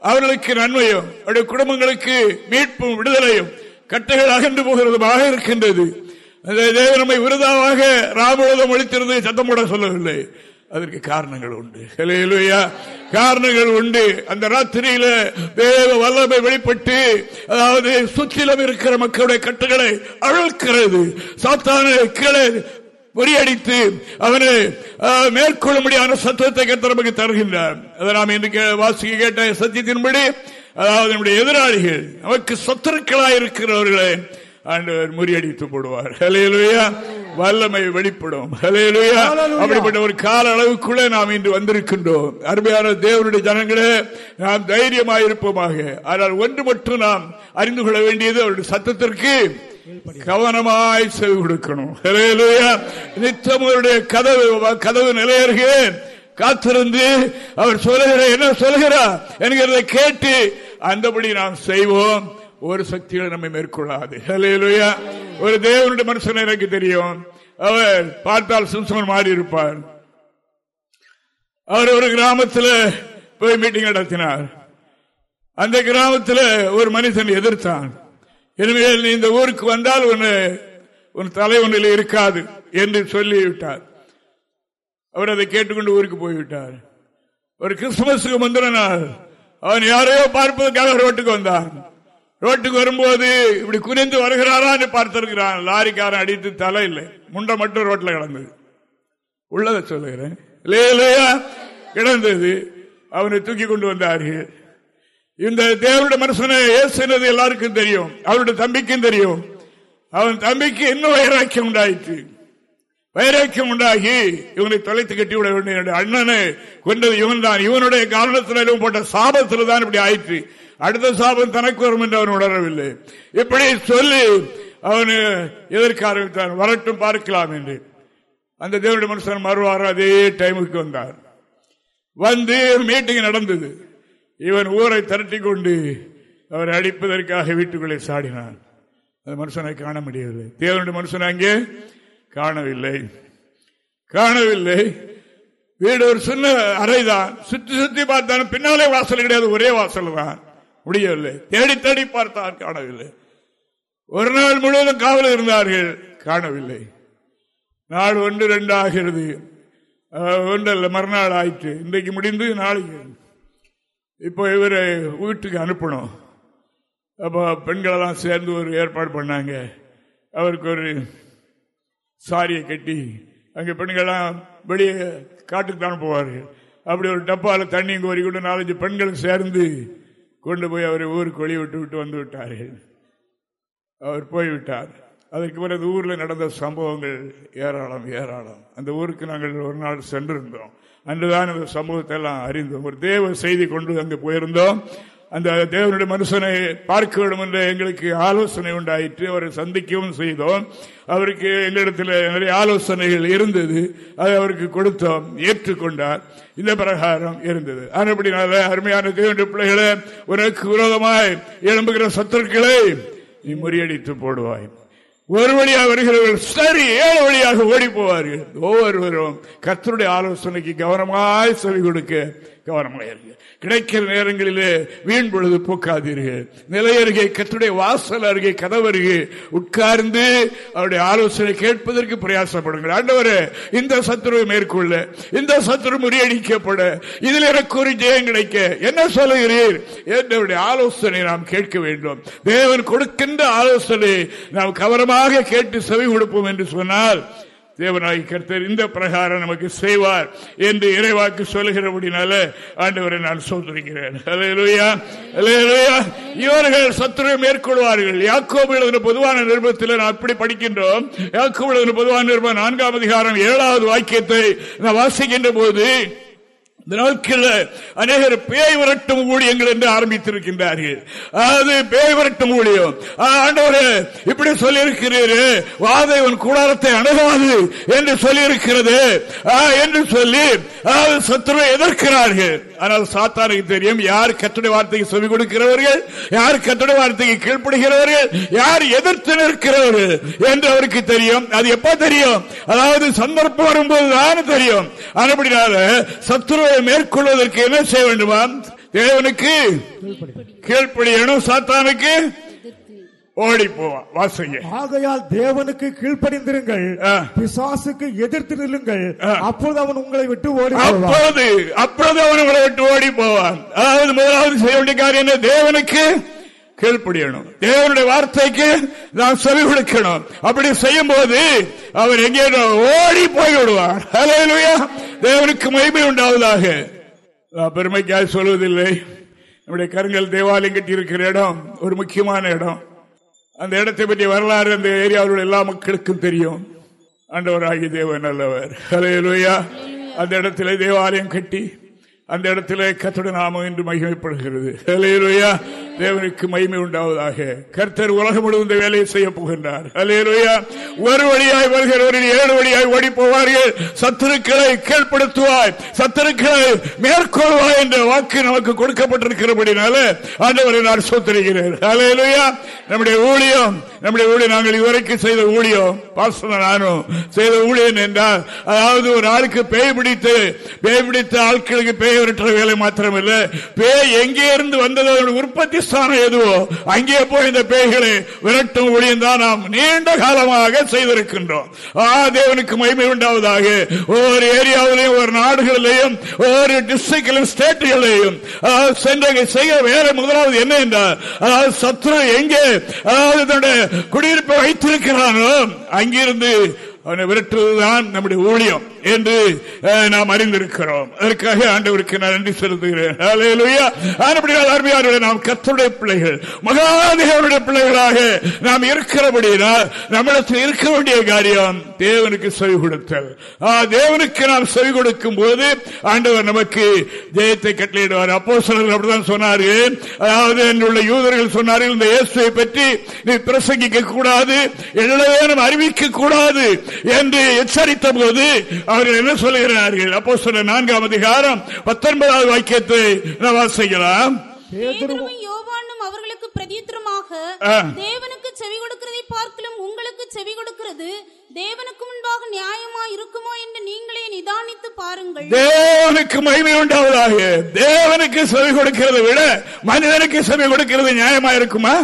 அவர்களுக்கு நன்மையும் அவருடைய குடும்பங்களுக்கு மீட்பும் விடுதலையும் கட்டைகள் அகன்று போகிறதுமாக இருக்கின்றது. அந்த தேவன் நம்மை விருதாவாக ராமபோதம் ஒழித்திருந்து சத்தம் போட சொல்லவில்லை. அதற்கு காரணங்கள் உண்டு. காரணங்கள் உண்டு. அந்த ராத்திரியில தேவ வல்லமை வெளிப்பட்டு அதாவது சுற்றிலும் இருக்கிற மக்களுடைய கட்டுகளை அழுக்கிறது சாத்தான கீழே முறியடித்து அவனை மேற்கொள்ளும்படியான சத்துவத்தை கத்த நமக்கு தருகின்றார். அதை நாம் இன்று வாசிக்க கேட்ட சத்தியத்தின்படி அதாவது நம்முடைய எதிராளிகள் நமக்கு சொத்தருக்களாக இருக்கிறவர்களை ஆண்டவர் முறியடித்து போடுவார். ஹலேலுயா வல்லமை வெளிப்படும். ஹலேலுயா அப்படிப்பட்ட ஒரு கால அளவுக்குள்ளே நாம் இன்று வந்திருக்கின்றோம். அருமையான தேவனுடைய ஜனங்களே நாம் தைரியமாக இருப்போமாக. ஆனால் ஒன்று மட்டும் நாம் அறிந்து கொள்ள வேண்டியது அவருடைய சத்தத்திற்கு. கவனமாய் செவி கொடுக்கணும். நித்தம் அவருடைய கதவு கதவு நிலையறுகிறேன். காத்திருந்து அவர் சொல்லுகிற என்ன சொல்கிறார் என்கிறத கேட்டு அந்தபடி நாம் செய்வோம். ஒரு சக்திகளை நம்மை மேற்கொள்ளாது. ஒரு தேவனுடைய மனுஷன் எனக்கு தெரியும். அவர் பார்த்தால் சிம்சமன் மாறி இருப்பார். அவர் ஒரு கிராமத்தில் போய் மீட்டிங் நடத்தினார். அந்த கிராமத்தில் ஒரு மனிதன் எதிர்த்தான். எனவே நீ இந்த ஊருக்கு வந்தால் உன் உன் தலை ஒன்றில் இருக்காது என்று சொல்லிவிட்டார். அவர் அதை கேட்டுக்கொண்டு ஊருக்கு போய்விட்டார். ஒரு கிறிஸ்துமஸுக்கு முந்தின நாள் அவன் யாரையோ பார்ப்பதற்காக ரோட்டுக்கு வந்தான். ரோட்டுக்கு வரும்போது இப்படி குனிந்து வருகிறாரான்னு பார்த்திருக்கிறான். லாரிக்காரன் அடித்து தலை இல்லை. முண்டை மட்டும் ரோட்ல கிடந்தது. உள்ளதை சொல்லுகிறேன். கிடந்தது. அவனை தூக்கி கொண்டு வந்தார்கள். இந்த தேவருடைய மனுஷனை ஏசுனது எல்லாருக்கும் தெரியும். அவருடைய தம்பிக்கும் தெரியும். அவன் தம்பிக்கு இன்னும் வைராக்கியம் உண்டாயிற்று? வைராக்கியம் உண்டாகி இவனை தொலைத்து கட்டி விட வேண்டிய அண்ணனை கொண்டது இவன் தான். இவனுடைய காரணத்திலும் போட்ட சாபத்தில் தான் இப்படி ஆயிற்று. அடுத்த சாபம் தனக்கு வரும் என்று அவன் உணரவில்லை. இப்படி சொல்லி அவனு எதிர்க்க ஆரம்பித்தான்? வரட்டும் பார்க்கலாம் என்று. அந்த தேவனுடைய மனுஷன் மறுவாரம் அதே டைமுக்கு வந்தார். வந்து மீட்டிங் நடந்தது. இவன் ஊரை திரட்டி கொண்டு அவரை அடிப்பதற்காக வீட்டுக்குள்ளே சாடினான். அந்த மனுஷனை காண முடியவில்லை. தேவனுடைய மனுஷன் அங்கே காணவில்லை. காணவில்லை. வீடு ஒரு சின்ன அறைதான். சுற்றி சுற்றி பார்த்தாலும் பின்னாலே வாசல் கிடையாது ஒரே வாசல் தான். முடியவில்லை. தேடி தேடி பார்த்தான் காணவில்லை. ஒரு நாள் முழுவதும் காவல் இருந்தார்கள் காணவில்லை. நாள் ஒன்று ரெண்டு ஆகிறது. ஒன்றல்ல மறுநாள் ஆயிற்று. இன்றைக்கு முடிந்து நாளைக்கு. இப்போ இவரை வீட்டுக்கு அனுப்பணும். அப்போ பெண்களெல்லாம் சேர்ந்து ஒரு ஏற்பாடு பண்ணாங்க. அவருக்கு ஒரு சாரியை கட்டி அங்கே பெண்கள்லாம் வெளியே காட்டுக்கு தான் போவார்கள் அப்படி ஒரு டப்பாவில் தண்ணி கோரி கொண்டு நாலஞ்சு பெண்கள் சேர்ந்து கொண்டு போய் அவரை ஊருக்கு வெளியே விட்டு விட்டு வந்து விட்டார்கள். அவர் போய்விட்டார் அதற்கு பிறகு ஊரில் நடந்த சம்பவங்கள் ஏராளம் ஏராளம். அந்த ஊருக்கு நாங்கள் ஒரு நாள் சென்றிருந்தோம். அன்றுதான் அந்த சமூகத்தை எல்லாம் அறிந்தோம். ஒரு தேவ செய்தி கொண்டு அங்கு போயிருந்தோம். அந்த தேவனுடைய மனுஷனை பார்க்க வேண்டும் என்று எங்களுக்கு ஆலோசனை உண்டாயிற்று. அவரை சந்திக்கவும் செய்தோம். அவருக்கு எங்களிடத்தில் நிறைய ஆலோசனைகள் இருந்தது. அதை அவருக்கு கொடுத்தோம். ஏற்றுக்கொண்டார். இந்த பிரகாரம் இருந்தது. அதுபடினால அருமையான தேவனுடைய பிள்ளைகளை உனக்கு விரோதமாய் எழும்புகிற சத்துருக்களை நீ முறியடித்து போடுவாய். ஒரு வழியாக வருகிறவர்கள் சரி ஏழு வழியாக ஓடி போவார்கள். ஒவ்வொருவரும் கத்தருடைய ஆலோசனைக்கு கவனமாய் செவி கொடுக்க கவனமாக இருக்கு கிடைக்கிற நேரங்களிலே வீண் பொழுது போக்காதீர்கள். நிலை அருகே கத்துடைய வாசல் அருகே கதவு அருகே உட்கார்ந்து அவருடைய ஆலோசனை கேட்பதற்கு பிரயாசப்படுங்கள். ஆண்டவரே இந்த சத்துருவை மேற்கொள்ள இந்த சத்துரு முறியடிக்கப்பட இதில் எனக்கு ஒரு ஜெயம் கிடைக்க என்ன சொல்லுகிறீர்? என்னுடைய ஆலோசனை நாம் கேட்க வேண்டும். தேவன் கொடுக்கின்ற ஆலோசனை நாம் கவனமாக கேட்டு செவி கொடுப்போம் என்று சொன்னால் தேவனாய் கர்த்தர் இந்த பிரகாரம் நமக்கு செய்வார் என்று இறைவாக்கு சொல்கிறபடினால ஆண்டவரை நான் சொல்லிருக்கிறேன் இவர்கள் சத்துரை மேற்கொள்வார்கள். யாக்கோபு எழுதின பொதுவான நிருபத்தில் நான் அப்படி படிக்கின்றோம். யாக்கோபு எழுதின பொதுவான நிருபம் நான்காம் அதிகாரம் ஏழாவது வாக்கியத்தை நான் வாசிக்கின்ற போது இந்த நாட்கள் அநேகர் பேய் விரட்டும் ஊழியங்கள் என்று ஆரம்பித்திருக்கின்றார்கள். அது பேய் விரட்டும் ஊழியம். ஆண்டவரே இப்படி சொல்லியிருக்கிறீரு. வாதைவன் கூடாரத்தை அணுகாது என்று சொல்லியிருக்கிறது. என்று சொல்லி சத்துருவை எதிர்க்கிறார்கள். ஆனால் சாத்தானுக்கு தெரியும் யார் கட்டுரை வார்த்தைக்கு சொல்லிக் கொடுக்கிறவர்கள் யார் கட்டுரை வார்த்தைக்கு கீழ்ப்படுகிறவர்கள் யார் எதிர்த்து நிற்கிறவர்கள் என்று அவருக்கு தெரியும். அது எப்ப தெரியும்? அதாவது சந்தர்ப்பம் வரும்போது தான் தெரியும். அதுபடினால சத்துருவை மேற்கொள்வதற்கு என்ன செய்ய வேண்டுமா? தேவனுக்கு கீழ்ப்படியணும் சாத்தானுக்கு ஓடி போவான் வாசிங்க ஆகையால் தேவனுக்கு கீழ்ப்படிந்திருங்கள். பிசாசுக்கு எதிர்த்து நில்லுங்கள். அப்போது அவன் உங்களை விட்டு ஓடி அப்போது அப்போது அவன் உங்களை விட்டு ஓடி போவான். அதாவது முதலாவது செய்ய வேண்டிய காரியம் என்ன? தேவனுக்கு கீழ்ப்படியணும். தேவனுடைய வார்த்தைக்கு நாம் செவி கொடுக்கணும். அப்படி செய்யும் போது அவர் எங்கே ஓடி போய் விடுவார். தேவனுக்கு மகிமை உண்டாவதாக. பெருமைக்காக சொல்வதில்லை. நம்முடைய கருங்கல் தேவாலயம் கட்டி இருக்கிற இடம் ஒரு முக்கியமான இடம். அந்த இடத்தை பற்றி வரலாறு அந்த ஏரியாவில் எல்லா மக்களுக்கும் தெரியும். ஆண்டவராகி தேவன் நல்லவர். ஹலையலுயா அந்த இடத்துல தேவாலயம் கட்டி அந்த இடத்துல கத்தோட நாமம் என்று மகிமைப்படுகிறது. தேவனுக்கு மகிமை உண்டாவதாக. கர்த்தர் உலகம் முழுவதும் வேலையை செய்ய போகின்றார். ஒரு வழியாய் வருகிறவரில் ஏழு வழியாய் ஓடி போவார்கள் சத்துருக்களை கீழ்படுத்துவாய் சத்துருக்களை மேற்கொள்வாய் என்ற வாக்கு நமக்கு கொடுக்கப்பட்டிருக்கிறபடினால ஆண்டவரை நான் சொத்திருக்கிறேன் நம்முடைய ஊழியம் நம்முடைய ஊழியம் நாங்கள் இதுவரைக்கும் செய்த ஊழியம் பாசன நானும் செய்த ஊழியம் என்றால் அதாவது ஒரு ஆளுக்கு பேய் பிடித்து பேய் பிடித்த ஆட்களுக்கு பேய் விரட்டுற வேலை மாத்திரமில்ல. பேய் எங்கே இருந்து வந்தது உற்பத்தி ஸ்தானம் எதுவோ அங்கே போய் இந்த பேய்களை விரட்டும் ஊழியம் தான் நாம் நீண்ட காலமாக செய்திருக்கின்றோம். ஆ தேவனுக்கு மகிமை உண்டாவதாக. ஒவ்வொரு ஏரியாவிலையும் ஒரு நாடுகளிலையும் ஒவ்வொரு டிஸ்ட்ரிக்டிலும் ஸ்டேட்டுகளிலையும் சென்ற செய்ய வேலை முதலாவது என்ன என்றால் அதாவது சத்ரு எங்கே அதாவது குடியிருப்பை வைத்திருக்கிறானோ அங்கிருந்து அவனை விரட்டுவதுதான் நம்முடைய ஊழியம் என்று நாம் அறிந்திருக்கிறோம். அதற்காக ஆண்டவருக்கு நான் நன்றி செலுத்துகிறேன். நாம் கத்தருடைய பிள்ளைகள் மகாதேவனுடைய பிள்ளைகளாக நாம் இருக்கிறபடினால் நம்மிடத்தில் இருக்க வேண்டிய காரியம் தேவனுக்கு செவி கொடுத்தல். தேவனுக்கு நாம் செவி கொடுக்கும் போது ஆண்டவர் நமக்கு ஜெயத்தை கட்டளையிடுவார். அப்போ சிலர்கள் அப்படிதான் சொன்னார்கள். அதாவது என்னுள்ள யூதர்கள் சொன்னார்கள் இந்த இயேசுவை பற்றி நீ பிரசங்கிக்க கூடாது எல்லாம் அறிவிக்க கூடாது என்று எச்சரித்த போது அவர்கள் என்ன சொல்லுகிறார்கள்? அப்போ சொன்ன நான்காம் அதிகாரம் பத்தொன்பதாவது வாக்கியத்தை வாசிக்கலாம். அவர்களுக்கு பிரதியுத்தரமாக தேவனுக்கு செவி கொடுக்கிறதை பார்க்கலும் உங்களுக்கு செவி கொடுக்கிறது. தேவனுக்கு முன்பாக நியாயமா இருக்குமோ என்று நீங்களே நிதானித்து பாருங்கள். தேவனுக்கு மகிமை உண்டாவதாக. தேவனுக்கு செவி கொடுக்கிறத விட மனிதனுக்கு செவி கொடுக்கிறது நியாயமா இருக்குமா?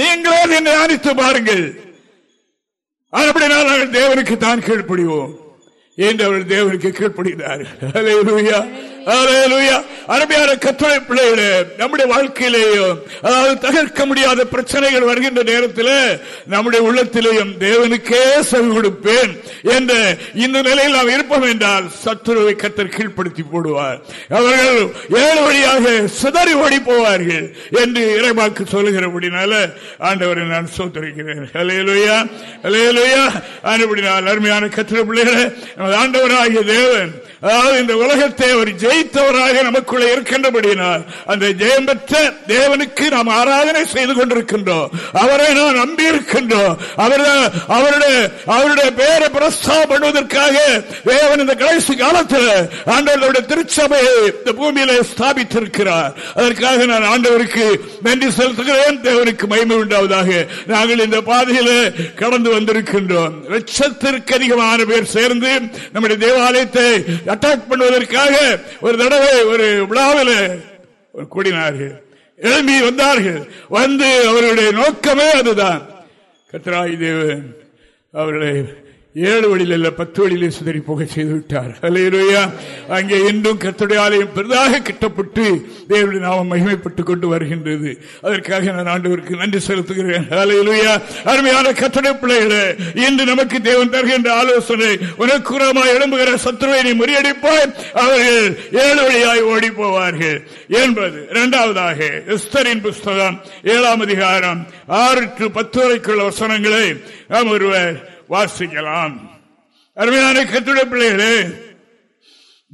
நீங்களே நிதானித்து பாருங்கள். அப்படினால் நாங்கள் தேவனுக்கு தான் கீழ்ப்படிவோம். என்று அவர்கள் தேவனுக்கு கீழ்ப்படுகிறார் அருமையான கத்துரை பிள்ளைகளே நம்முடைய வாழ்க்கையிலேயும் அதாவது தகர்க்க முடியாத பிரச்சனைகள் வருகின்ற நேரத்தில் நம்முடைய உள்ளத்திலேயும் தேவனுக்கே செவி கொடுப்பேன் என்ற இந்த நிலையில் நாம் இருப்போம் என்றால் சத்துருவை கத்தர் கீழ்ப்படுத்தி போடுவார். அவர்கள் ஏழு வழியாக சிதறி ஓடி போவார்கள் என்று இறைவாக்கு சொல்லுகிறபடினால ஆண்டவரை நான் சோதரிக்கிறேன் அலையலுயா அலையலுயா ஆனபடினால் அருமையான கத்திர பிள்ளைகளை ஆண்டவராகிய தேவன் அதாவது இந்த உலகத்தை அவர் ஜெயித்தவராக நமக்குள்ள இருக்கின்றபடியினால் அந்த ஜெயம் பெற்ற தேவனுக்கு நாம் ஆராதனை செய்து கொண்டிருக்கின்றோம். அவரை நாம் நம்பி இருக்கின்றோம். அவருடைய அவருடைய பேரை பிரஸ்தாபம் பண்ணுவதற்காக தேவன் இந்த கடைசி காலத்தில் ஆண்டவருடைய திருச்சபையை இந்த பூமியில ஸ்தாபித்திருக்கிறார். அதற்காக நான் ஆண்டவருக்கு நன்றி செலுத்துகிறேன். தேவனுக்கு மகிமை உண்டாவதாக நாங்கள் இந்த பாதையில கடந்து வந்திருக்கின்றோம். லட்சத்திற்கு அதிகமான பேர் சேர்ந்து நம்முடைய தேவாலயத்தை அட்டாக் பண்ணுவதற்காக ஒரு தடவை ஒரு விழாவில் கூடினார்கள். எழும்பி வந்தார்கள். வந்து அவருடைய நோக்கமே அதுதான். கத்ராய் தேவன் அவர்களை ஏழு வழியில் அல்ல பத்து வழியிலே சிதறி போக செய்து விட்டார். அலையிலுயா அங்கே இன்றும் கத்துடைய ஆலயம் பெரிதாக கிட்டப்பட்டு தேவனுடைய நாமம் மகிமைப்பட்டுக் கொண்டு வருகின்றது. அதற்காக நான் ஆண்டவருக்கு நன்றி செலுத்துகிறேன். அலையிலுயா அருமையான கத்துடைய பிள்ளைகளே இன்று நமக்கு தேவன் தருகின்ற ஆலோசனை உனக்குறமா எழும்புகிற சத்துருவை நீ முறியடிப்பாய் அவர்கள் ஏழு வழியாய் ஓடி போவார்கள் என்பது. இரண்டாவதாக எஸ்தரின் புஸ்தகம் ஏழாம் அதிகாரம் ஆறு டு பத்து வரைக்குள்ள வசனங்களை நாம் ஒருவர் வாசிக்கலாம். அருமையான கத்துடைய பிள்ளைகளே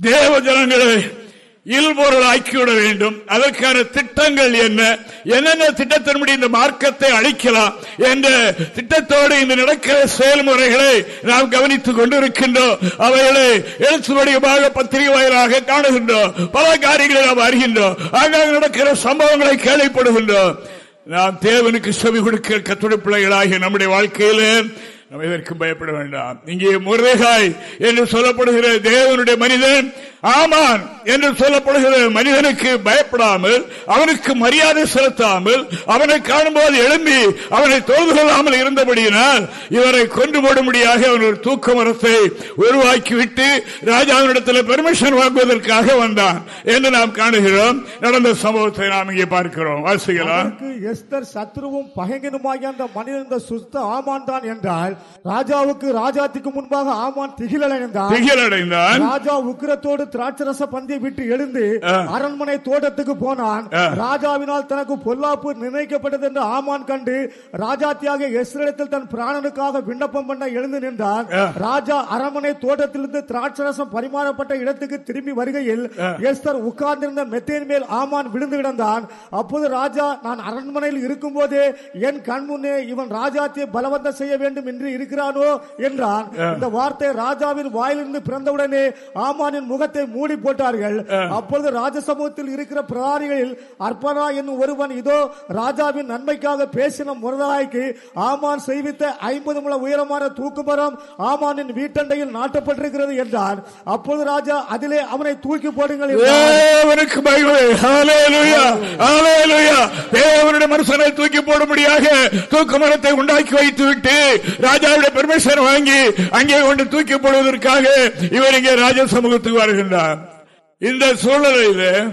தேவ ஜனங்களை இல்பொருள் ஆக்கிவிட வேண்டும். அதற்கான திட்டங்கள் என்ன? என்னென்ன திட்டத்தின்படி இந்த மார்க்கத்தை அழிக்கலாம் என்ற திட்டத்தோடு இந்த நடக்கிற செயல்முறைகளை நாம் கவனித்துக் கொண்டிருக்கின்றோம். அவைகளை எழுத்துவடிவமாக பத்திரிகை வாயிலாக காணுகின்றோம். பல காரியங்களை நாம் அறிகின்றோம். ஆங்காக நடக்கிற சம்பவங்களை கேள்விப்படுகின்றோம். நாம் தேவனுக்கு செவி கொடுக்க கத்துடைய பிள்ளைகளாகிய நம்முடைய வாழ்க்கையிலே நம்ம இதற்கு பயப்பட வேண்டாம். இங்கே முருகாய் என்று சொல்லப்படுகிற தேவனுடைய மனிதன் ஆமான் என்று சொல்லப்படுகிற மனிதனுக்கு பயப்படாமல் அவனுக்கு மரியாதை செலுத்தாமல் அவனை காணும்போது எழும்பி அவனை தோல்வி கொள்ளாமல் இருந்தபடியினால் இவரை கொண்டு போடும்படியாக அவன் ஒரு தூக்க மரத்தை உருவாக்கிவிட்டு ராஜாவினிடத்தில் பெர்மிஷன் வாங்குவதற்காக வந்தான் என்று நாம் காணுகிறோம். நடந்த சம்பவத்தை நாம் இங்கே பார்க்கிறோம். வாசிக்கலாம் எஸ்தர் சத்ருவும் பகைங்கனுமாகிய அந்த மனிதன் சுத்த ஆமான் தான் என்றால் ராஜாவுக்கு ராஜாத்திக்கு முன்பாக ஆமான் திகிலடைந்தான். திகிலடைந்தான். ராஜா உக்கிரத்தோடு திராட்சரச பந்தை விட்டு எழுந்து அரண்மனை தோட்டத்துக்கு போனான். ராஜாவினால் தனக்கு பொல்லாப்பு நிர்ணயிக்கப்பட்டது என்று ஆமான் கண்டு ராஜாத்தியாக எஸ்ரத்தில் தன் பிராணனுக்காக விண்ணப்பம் பண்ண எழுந்து நின்றான். ராஜா அரண்மனை தோட்டத்திலிருந்து திராட்சரசம் பரிமாறப்பட்ட இடத்துக்கு திரும்பி வருகையில் எஸ்தர் உட்கார்ந்திருந்த மெத்தேன் மேல் ஆமான் விழுந்து கிடந்தான். அப்போது ராஜா நான் அரண்மனையில் இருக்கும் போதே என் கண் முன்னே இவன் ராஜாத்தியை பலவந்தம் செய்ய வேண்டும் என்று இருக்கிறானோ? என்றான். இந்த வார்த்தை ராஜாவின் வாயிலிருந்து பிறந்தவுடனே ஆமானின் முகத்தை மூடி போட்டார்கள். அப்பொழுது ராஜசமூகத்தில் இருக்கிற பிரதாரிகளில் அர்ப்பனா என்னும் ஒருவன் இதோ ராஜாவின் நன்மைக்காக பேசின முரதாய்க்கு ஆமான் செய்வித்த ஐம்பது முழ உயரமான தூக்குமரம் ஆமானின் வீட்டண்டையில் நாட்டப்பட்டிருக்கிறது என்றார் அப்பொழுது ராஜா அதிலே அவனை தூக்கி போடுங்கள் தேவனுடைய மனுஷனை தூக்கி போடும்படியாக தூக்கு மரத்தை உண்டாக்கி வைத்து விட்டு ராஜாவுடைய பெர்மிஷன் வாங்கி அங்கே கொண்டு தூக்கி போடுவதற்காக இவர் இங்கே ராஜ சமூகத்துக்கு வருகின்றார். இந்த சூழலில்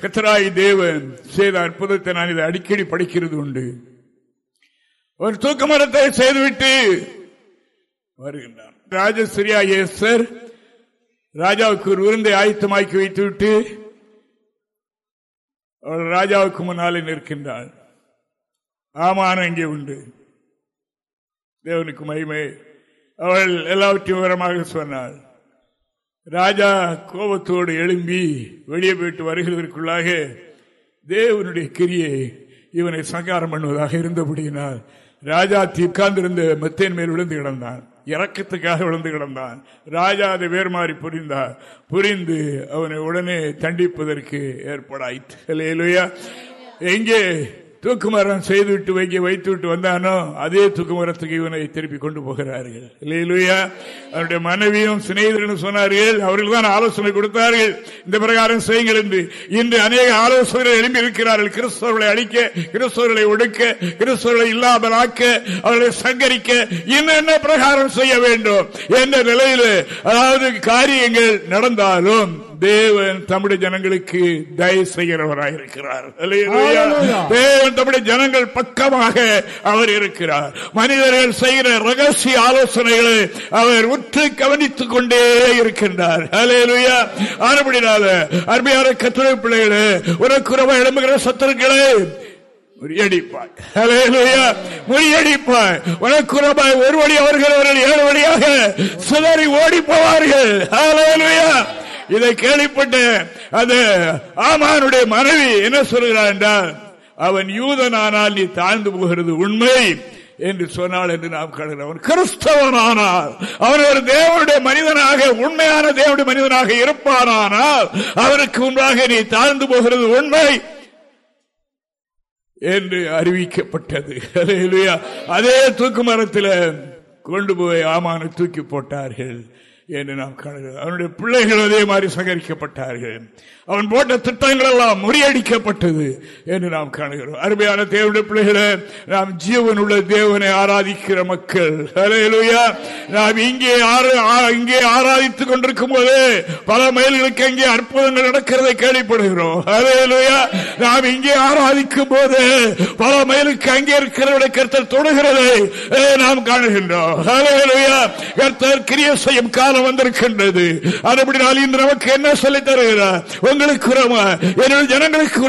கத்தராய் தேவன் செய்த அற்புதத்தை நான் இதை அடிக்கடி படிக்கிறது உண்டு. ஒரு தூக்க மரத்தை செய்துவிட்டு வருகின்றான். ராஜஸ்ரீயா ஏசர் ராஜாவுக்கு ஒரு விருந்தை ஆயத்தமாக்கி வைத்துவிட்டு அவள் ராஜாவுக்கு முன்னாலே நிற்கின்றாள். ஆமான இங்கே உண்டு. தேவனுக்கு மகிமை. அவள் எல்லாவற்றையும் விவரமாக சொன்னாள். ராஜா கோபத்தோடு எழும்பி வெளியே போயிட்டு வருகிறதற்குள்ளாக தேவனுடைய கிரியை இவனை சங்காரம் பண்ணுவதாக இருந்தபடியினால் ராஜா தீர்க்காந்திருந்த மெத்தேன் மேல் விழுந்து கிடந்தான். இறக்கத்துக்காக விழுந்து கிடந்தான். ராஜா அதை வேறு மாறி புரிந்தார். புரிந்து அவனை உடனே தண்டிப்பதற்கு ஏற்பாடாயிற்று. எங்கே? தூக்குமரம் செய்துவிட்டு வைக்க வைத்து விட்டு வந்தானோ அதே தூக்குமரத்துக்கு இவனை திருப்பி கொண்டு போகிறார்கள். இல்லையா அவருடைய மனைவியும் சிநேகிதர்கள் சொன்னார்கள் அவர்கள் தான் ஆலோசனை கொடுத்தார்கள். இந்த பிரகாரம் செய்யுங்கள் என்று. இன்று அநேக ஆலோசனைகள் எழுப்பி இருக்கிறார்கள். கிறிஸ்தவர்களை அழிக்க கிறிஸ்தவர்களை ஒடுக்க கிறிஸ்தவர்களை இல்லாமல் ஆக்க அவர்களை சங்கரிக்க இன்னும் என்ன பிரகாரம் செய்ய வேண்டும்? என்ற நிலையில் அதாவது காரியங்கள் நடந்தாலும் தேவன் தம்முடைய ஜனங்களுக்கு தயவு செய்கிறவராயிருக்கிறார். தேவன் தம்முடைய ஜனங்கள் பக்கமாக அவர் இருக்கிறார். மனிதர்கள் செய்கிற ரகசிய ஆலோசனைகளை அவர் உற்று கவனித்துக் கொண்டே இருக்கின்றார். ஆனப்படினால அருமையான கத்துரை பிள்ளைகளே உனக்குறவ எழும்புகிற சத்தர்களே முறியடிப்பாய். முறியடிப்பாய். உனக்குறவாய் ஒரு வழி அவர்கள் ஏழு வழியாக சிதறி ஓடி போவார்கள். இதை கேள்விப்பட்டு அது ஆமானுடைய மனைவி என்ன சொல்கிறார் என்றால் அவன் யூதனானால் நீ தாழ்ந்து போகிறது உண்மை என்று சொன்னால் என்று நாம் கருகிறவன் கிறிஸ்தவனானால் அவன் ஒரு தேவனுடைய மனிதனாக உண்மையான தேவனுடைய மனிதனாக இருப்பானால் அவருக்கு முன்பாக நீ தாழ்ந்து போகிறது உண்மை என்று அறிவிக்கப்பட்டது. அதே தூக்கு மரத்தில் கொண்டு போய் ஆமான தூக்கி போட்டார்கள். என்று நாம் காணுகிறோம் அவனுடைய பிள்ளைகள் அதே மாதிரி சகரிக்கப்பட்டார்கள் அவன் போட்ட திட்டங்கள் எல்லாம் முறியடிக்கப்பட்டது என்று நாம் காணுகிறோம். அருமையான தேவனுடைய பிள்ளைகளை நாம் ஜீவன் உள்ள தேவனை ஆராதிக்கிற மக்கள். நாம் இங்கே இங்கே ஆராதித்துக் கொண்டிருக்கும் போது பல மைல்களுக்கு அங்கே அற்புதங்கள் நடக்கிறதை கேள்விப்படுகிறோம். நாம் இங்கே ஆராதிக்கும் போது பல மைலுக்கு அங்கே இருக்கிறவருடைய கருத்தர் தொடுகிறதை நாம் காணுகின்றோம். கர்த்தர் கிரிய செய்யும் காலம் வந்திருக்கின்றது. அதுபடினால் இன்று நமக்கு என்ன சொல்லி தருகிறார்? உங்களுக்கு என்னுடைய ஜனங்களுக்கு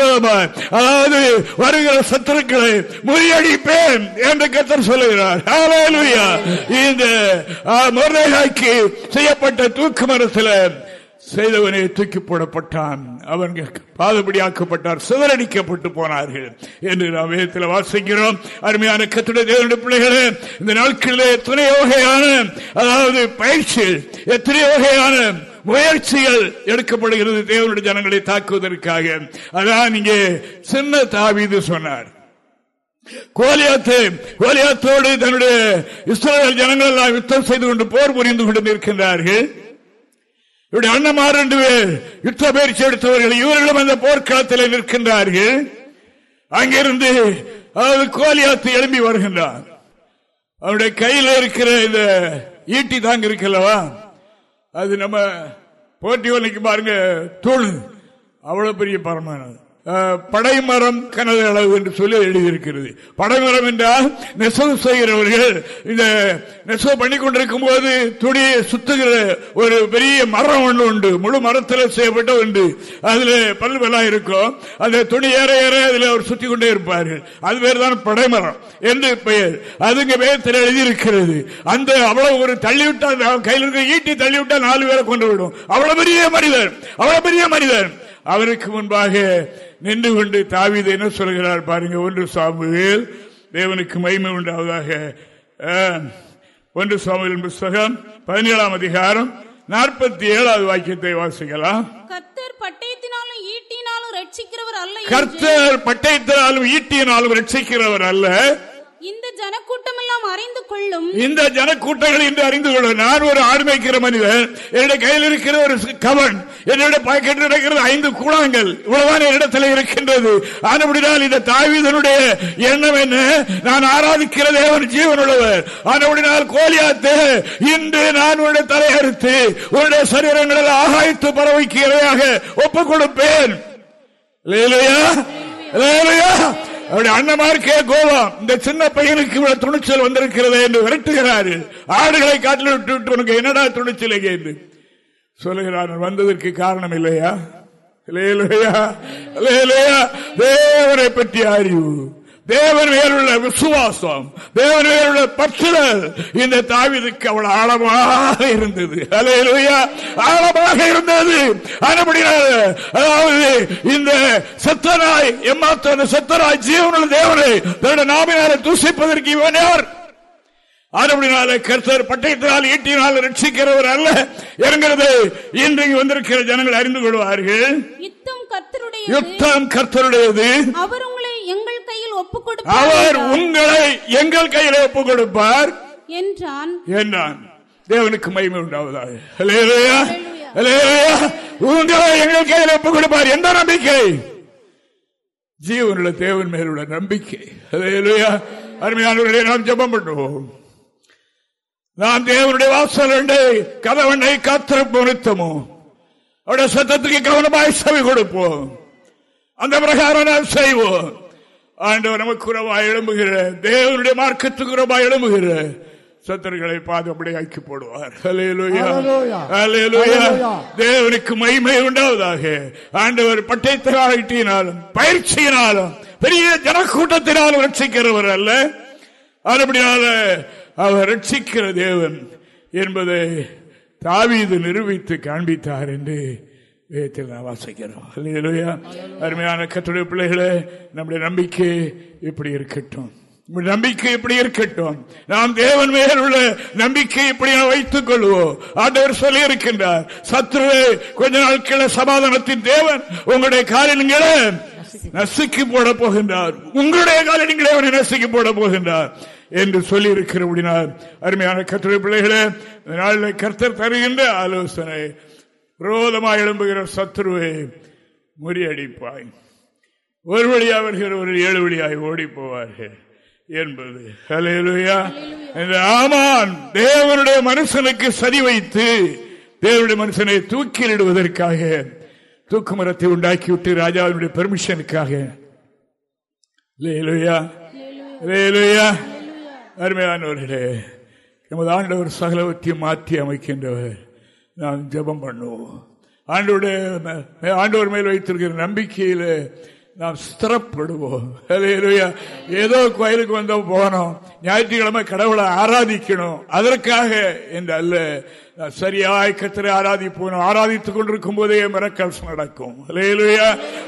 அதாவது வருகிற சத்துருக்களை முறியடிப்பேன் என்று கத்தர் சொல்லுகிறார். இந்த முருகைக்கு செய்யப்பட்ட தூக்கு மரத்தில் செய்தவனே தூக்கி போடப்பட்டான். அவன் பாதுபடியாக்கப்பட்டார் சிதறடிக்கப்பட்டு போனார்கள் என்று நாம் வேதத்தில் வாசிக்கிறோம். அருமையான கத்துடைய தேவனுடைய பிள்ளைகளே இந்த நாட்களிலே துணை வகையான அதாவது பயிற்சி எத்தனை வகையான முயற்சிகள் எடுக்கப்படுகிறது தேவனுடைய ஜனங்களை தாக்குவதற்காக. அதான் இங்கே சின்ன தாவிது சொன்னார். கோலியாத்து கோலியாத்தோடு தன்னுடைய இஸ்ரேல் ஜனங்கள் எல்லாம் யுத்தம் செய்து கொண்டு போர் புரிந்து கொண்டு நிற்கின்றார்கள். இவருடைய அண்ணமார் ரெண்டு பேர் யுத்த பயிற்சி எடுத்தவர்கள். இவர்களும் அந்த போர்க்களத்தில் நிற்கின்றார்கள். அங்கிருந்து அதாவது கோலியாத்து எழும்பி வருகின்றார். அவருடைய கையில் இருக்கிற இந்த ஈட்டி தாங்க இருக்கல்லவா? அது நம்ம போட்டி வலைக்கு பாருங்க தூள் அவ்வளவு பெரிய பரமானது படைமரம் கனது அளவு என்று சொல்லி எழுதியிருக்கிறது. படைமரம் என்றால் நெசவு செய்கிறவர்கள் இந்த நெசவு பண்ணிக்கொண்டிருக்கும் போது துணியை சுத்துகிற ஒரு பெரிய மரம் ஒன்று உண்டு. முழு மரத்தில் செய்யப்பட்ட உண்டு. அதுல பல்வெல்லாம் இருக்கும். அந்த துணி ஏற ஏற அதுல அவர் சுத்தி கொண்டே இருப்பார்கள். அது பேர் தான் படைமரம் என்று பெயர். அதுங்க பேர் எழுதியிருக்கிறது. அந்த அவ்வளவு ஒரு தள்ளிவிட்டால் கையில் இருக்க ஈட்டி தள்ளிவிட்டால் நாலு பேரை கொண்டு விடும் அவ்வளவு பெரிய மனிதர். அவ்வளவு பெரிய மனிதர். அவருக்கு முன்பாக நின்று கொண்டு தாவித என்ன சொல்கிறார் பாருங்க ஒன்று சாமுவேல் தேவனுக்கு மகிமை உண்டாவதாக. ஒன்று சாமுவேல் புஸ்தகம் பதினேழாம் அதிகாரம் நாற்பத்தி ஏழாவது வாக்கியத்தை வாசிக்கலாம். கர்த்தர் பட்டயத்தினாலும் ஈட்டினாலும் ரட்சிக்கிறவர் அல்ல கர்த்தர் பட்டயத்தினாலும் ஈட்டினாலும் ரட்சிக்கிறவர் அல்ல. இந்த ஜனக்கூட்டம் எல்லாம் அறிந்து கொள்ளும் இந்த ஜனக்கூட்டங்கள் என்று அறிந்து கொள்ளும். நான் ஒரு ஆடுமைக்கிற மனிதன். என்னுடைய கையில் இருக்கிற ஒரு கவன் என்னுடைய பாக்கெட்டில் இருக்கிறது ஐந்து கூழாங்கள் இவ்வளவுதான் என்னிடத்தில் இருக்கின்றது. ஆனபடினால் இந்த தாவீதனுடைய எண்ணம் என்ன? நான் ஆராதிக்கிற தேவன் ஜீவன் உள்ளவர் ஆனபடினால் கோலியாத்து இன்று நான் உன்னுடைய தலையறுத்து உன்னுடைய சரீரங்களில் ஆகாய்த்து பறவைக்கு இரையாக ஒப்புக் கொடுப்பேன் இல்லையா அவருடைய அண்ணமார்க்கே கோபம் இந்த சின்ன பையனுக்கு இவ்வளவு துணிச்சல் வந்திருக்கிறது என்று விரட்டுகிறாரு. ஆடுகளை காட்டில் விட்டு விட்டு உனக்கு என்னடா துணிச்சல் என்று. சொல்லுகிறார் வந்ததற்கு காரணம் இல்லையா? தேவனை பற்றி அறிவு. தேவன் மேலுள்ள விசுவாசம் தேவன் மேலுள்ள பற்றுதல் இந்த தாவிதுக்கு அவ்வளவு ஆழமாக இருந்தது. அலையிலுயா ஆழமாக இருந்தது. அதாவது இந்த சத்தனாய் எம்மாத்த சத்தனாய் ஜீவனுள்ள தேவனை தன்னுடைய நாமினாரை தூசிப்பதற்கு இவன் யார்? கர்த்தர் பட்டயத்தினால் ஈட்டினால் ரட்சிக்கிறவர் அல்ல. என்கிறது இன்றைக்கு வந்திருக்கிற ஜனங்கள் அறிந்து கொள்வார்கள். யுத்தம் கர்த்தருடையது. அவர் எங்கள் கையில் ஒப்புக் அவர் உங்களை எங்கள் கையில ஒப்புக் கொடுப்பார் என்றான். என்றான். தேவனுக்கு மகிமை உண்டாவதாக. உங்களை எங்கள் கையில் ஒப்புக் கொடுப்பார் எந்த நம்பிக்கை. ஜீவனுள்ள தேவன் மேலுள்ள நம்பிக்கை. அருமையானவர்களே நாம் ஜெபம் பண்ணுவோம். நாம் தேவனுடைய வாசலண்டை கதவண்டை காத்திருப்போம் நித்தமோ அவருடைய சத்தத்துக்கு கவனமாய் செவி கொடுப்போம். அந்த பிரகாரம் நாம் செய்வோம். ஆண்டவர் நமக்கு உறவாய் எழும்புகிற தேவனுடைய மார்க்கத்துக்கு உறவாய் எழும்புகிற சத்தர்களை பாதப்படி ஆக்கி போடுவார். தேவனுக்கு மகிமை உண்டாவதாக. ஆண்டவர் பட்டயத்தினாலும் பயிற்சியினாலும் பெரிய ஜனக்கூட்டத்தினாலும் ரட்சிக்கிறவர் அல்ல. அதுபடியால அவர் ரட்சிக்கிற தேவன் என்பதை தாவீது நிரூபித்து காண்பித்தார் என்று வேதத்தில் நான் வாசிக்கிறோம். அருமையான கத்துடைய பிள்ளைகளே நம்முடைய நம்பிக்கை இப்படி இருக்கட்டும். நம்பிக்கை இப்படி இருக்கட்டும். நாம் தேவன் மேல் உள்ள நம்பிக்கை இப்படியா வைத்துக் கொள்வோம். ஆண்டவர் சொல்லி இருக்கின்றார் சத்ரு கொஞ்ச நாட்கள சமாதானத்தின் தேவன் உங்களுடைய காலினங்களை நசுக்கி போட போகின்றார் உங்களுடைய காலினங்களை அவனை நசுக்கி போட போகின்றார் என்று சொல்லி இருக்கிறபடினால் அருமையான கத்துரை பிள்ளைகளே நாளில் கர்த்தர் தருகின்ற ஆலோசனை விரோதமாக எழும்புகிற சத்ருவை முறியடிப்பாய். ஒரு வழியாக வருகிற ஒரு ஏழு வழியாய் ஓடி போவார்கள் என்பது ஆமான் தேவனுடைய மனுஷனுக்கு சரி வைத்து தேவனுடைய மனுஷனை தூக்கிலிடுவதற்காக தூக்கு மரத்தை உண்டாக்கிவிட்டு ராஜாவினுடைய பெர்மிஷனுக்காக. அருமையானவர்களே நமது ஆண்டவர் சகலவற்றையும் மாற்றி அமைக்கின்றவர். நாம் ஜெபம் பண்ணுவோம். ஆண்டோட ஆண்டவர் மேல் வைத்திருக்கிற நம்பிக்கையில நாம் ஸ்திரப்படுவோம் ஏதோ கோயிலுக்கு வந்தோம் போனோம். ஞாயிற்றுக்கிழமை கடவுளை ஆராதிக்கணும். அதற்காக என்று அல்ல. சரியாய் கத்திரை ஆராதிப்போம் ஆராதித்துக் கொண்டிருக்கும் போதே மிரக்கல்ஸ் நடக்கும்.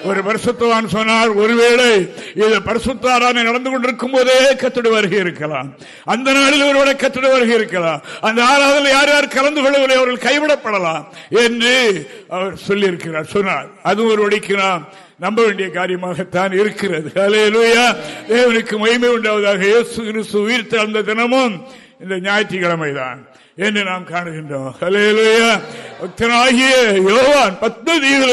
ஒரு பரிசுத்தவான் சொன்னார் ஒருவேளை இது பரிசுத்த ஆராதனை நடந்து கொண்டிருக்கும் போதே கத்திட வருகை இருக்கலாம். அந்த நாளில் ஒருவரை கத்திட வருகை இருக்கலாம். அந்த ஆராதனை யார் யார் கலந்து கொள்ளவில்லை அவர்கள் கைவிடப்படலாம். என்று அவர் சொல்லியிருக்கிறார். சொன்னார். அது ஒரு வழிக்கு நம்ப வேண்டிய காரியமாகத்தான் இருக்கிறது அலையலுயா தேவனுக்கு மகிமை உண்டாவதாக இயேசு கிறிஸ்து உயிர் அந்த தினமும் இந்த ஞாயிற்றுக்கிழமை தான் என்று நாம் காணுகின்றோம் ஹalleluya. பக்தனாகிய யோவான் பத்து தீவிர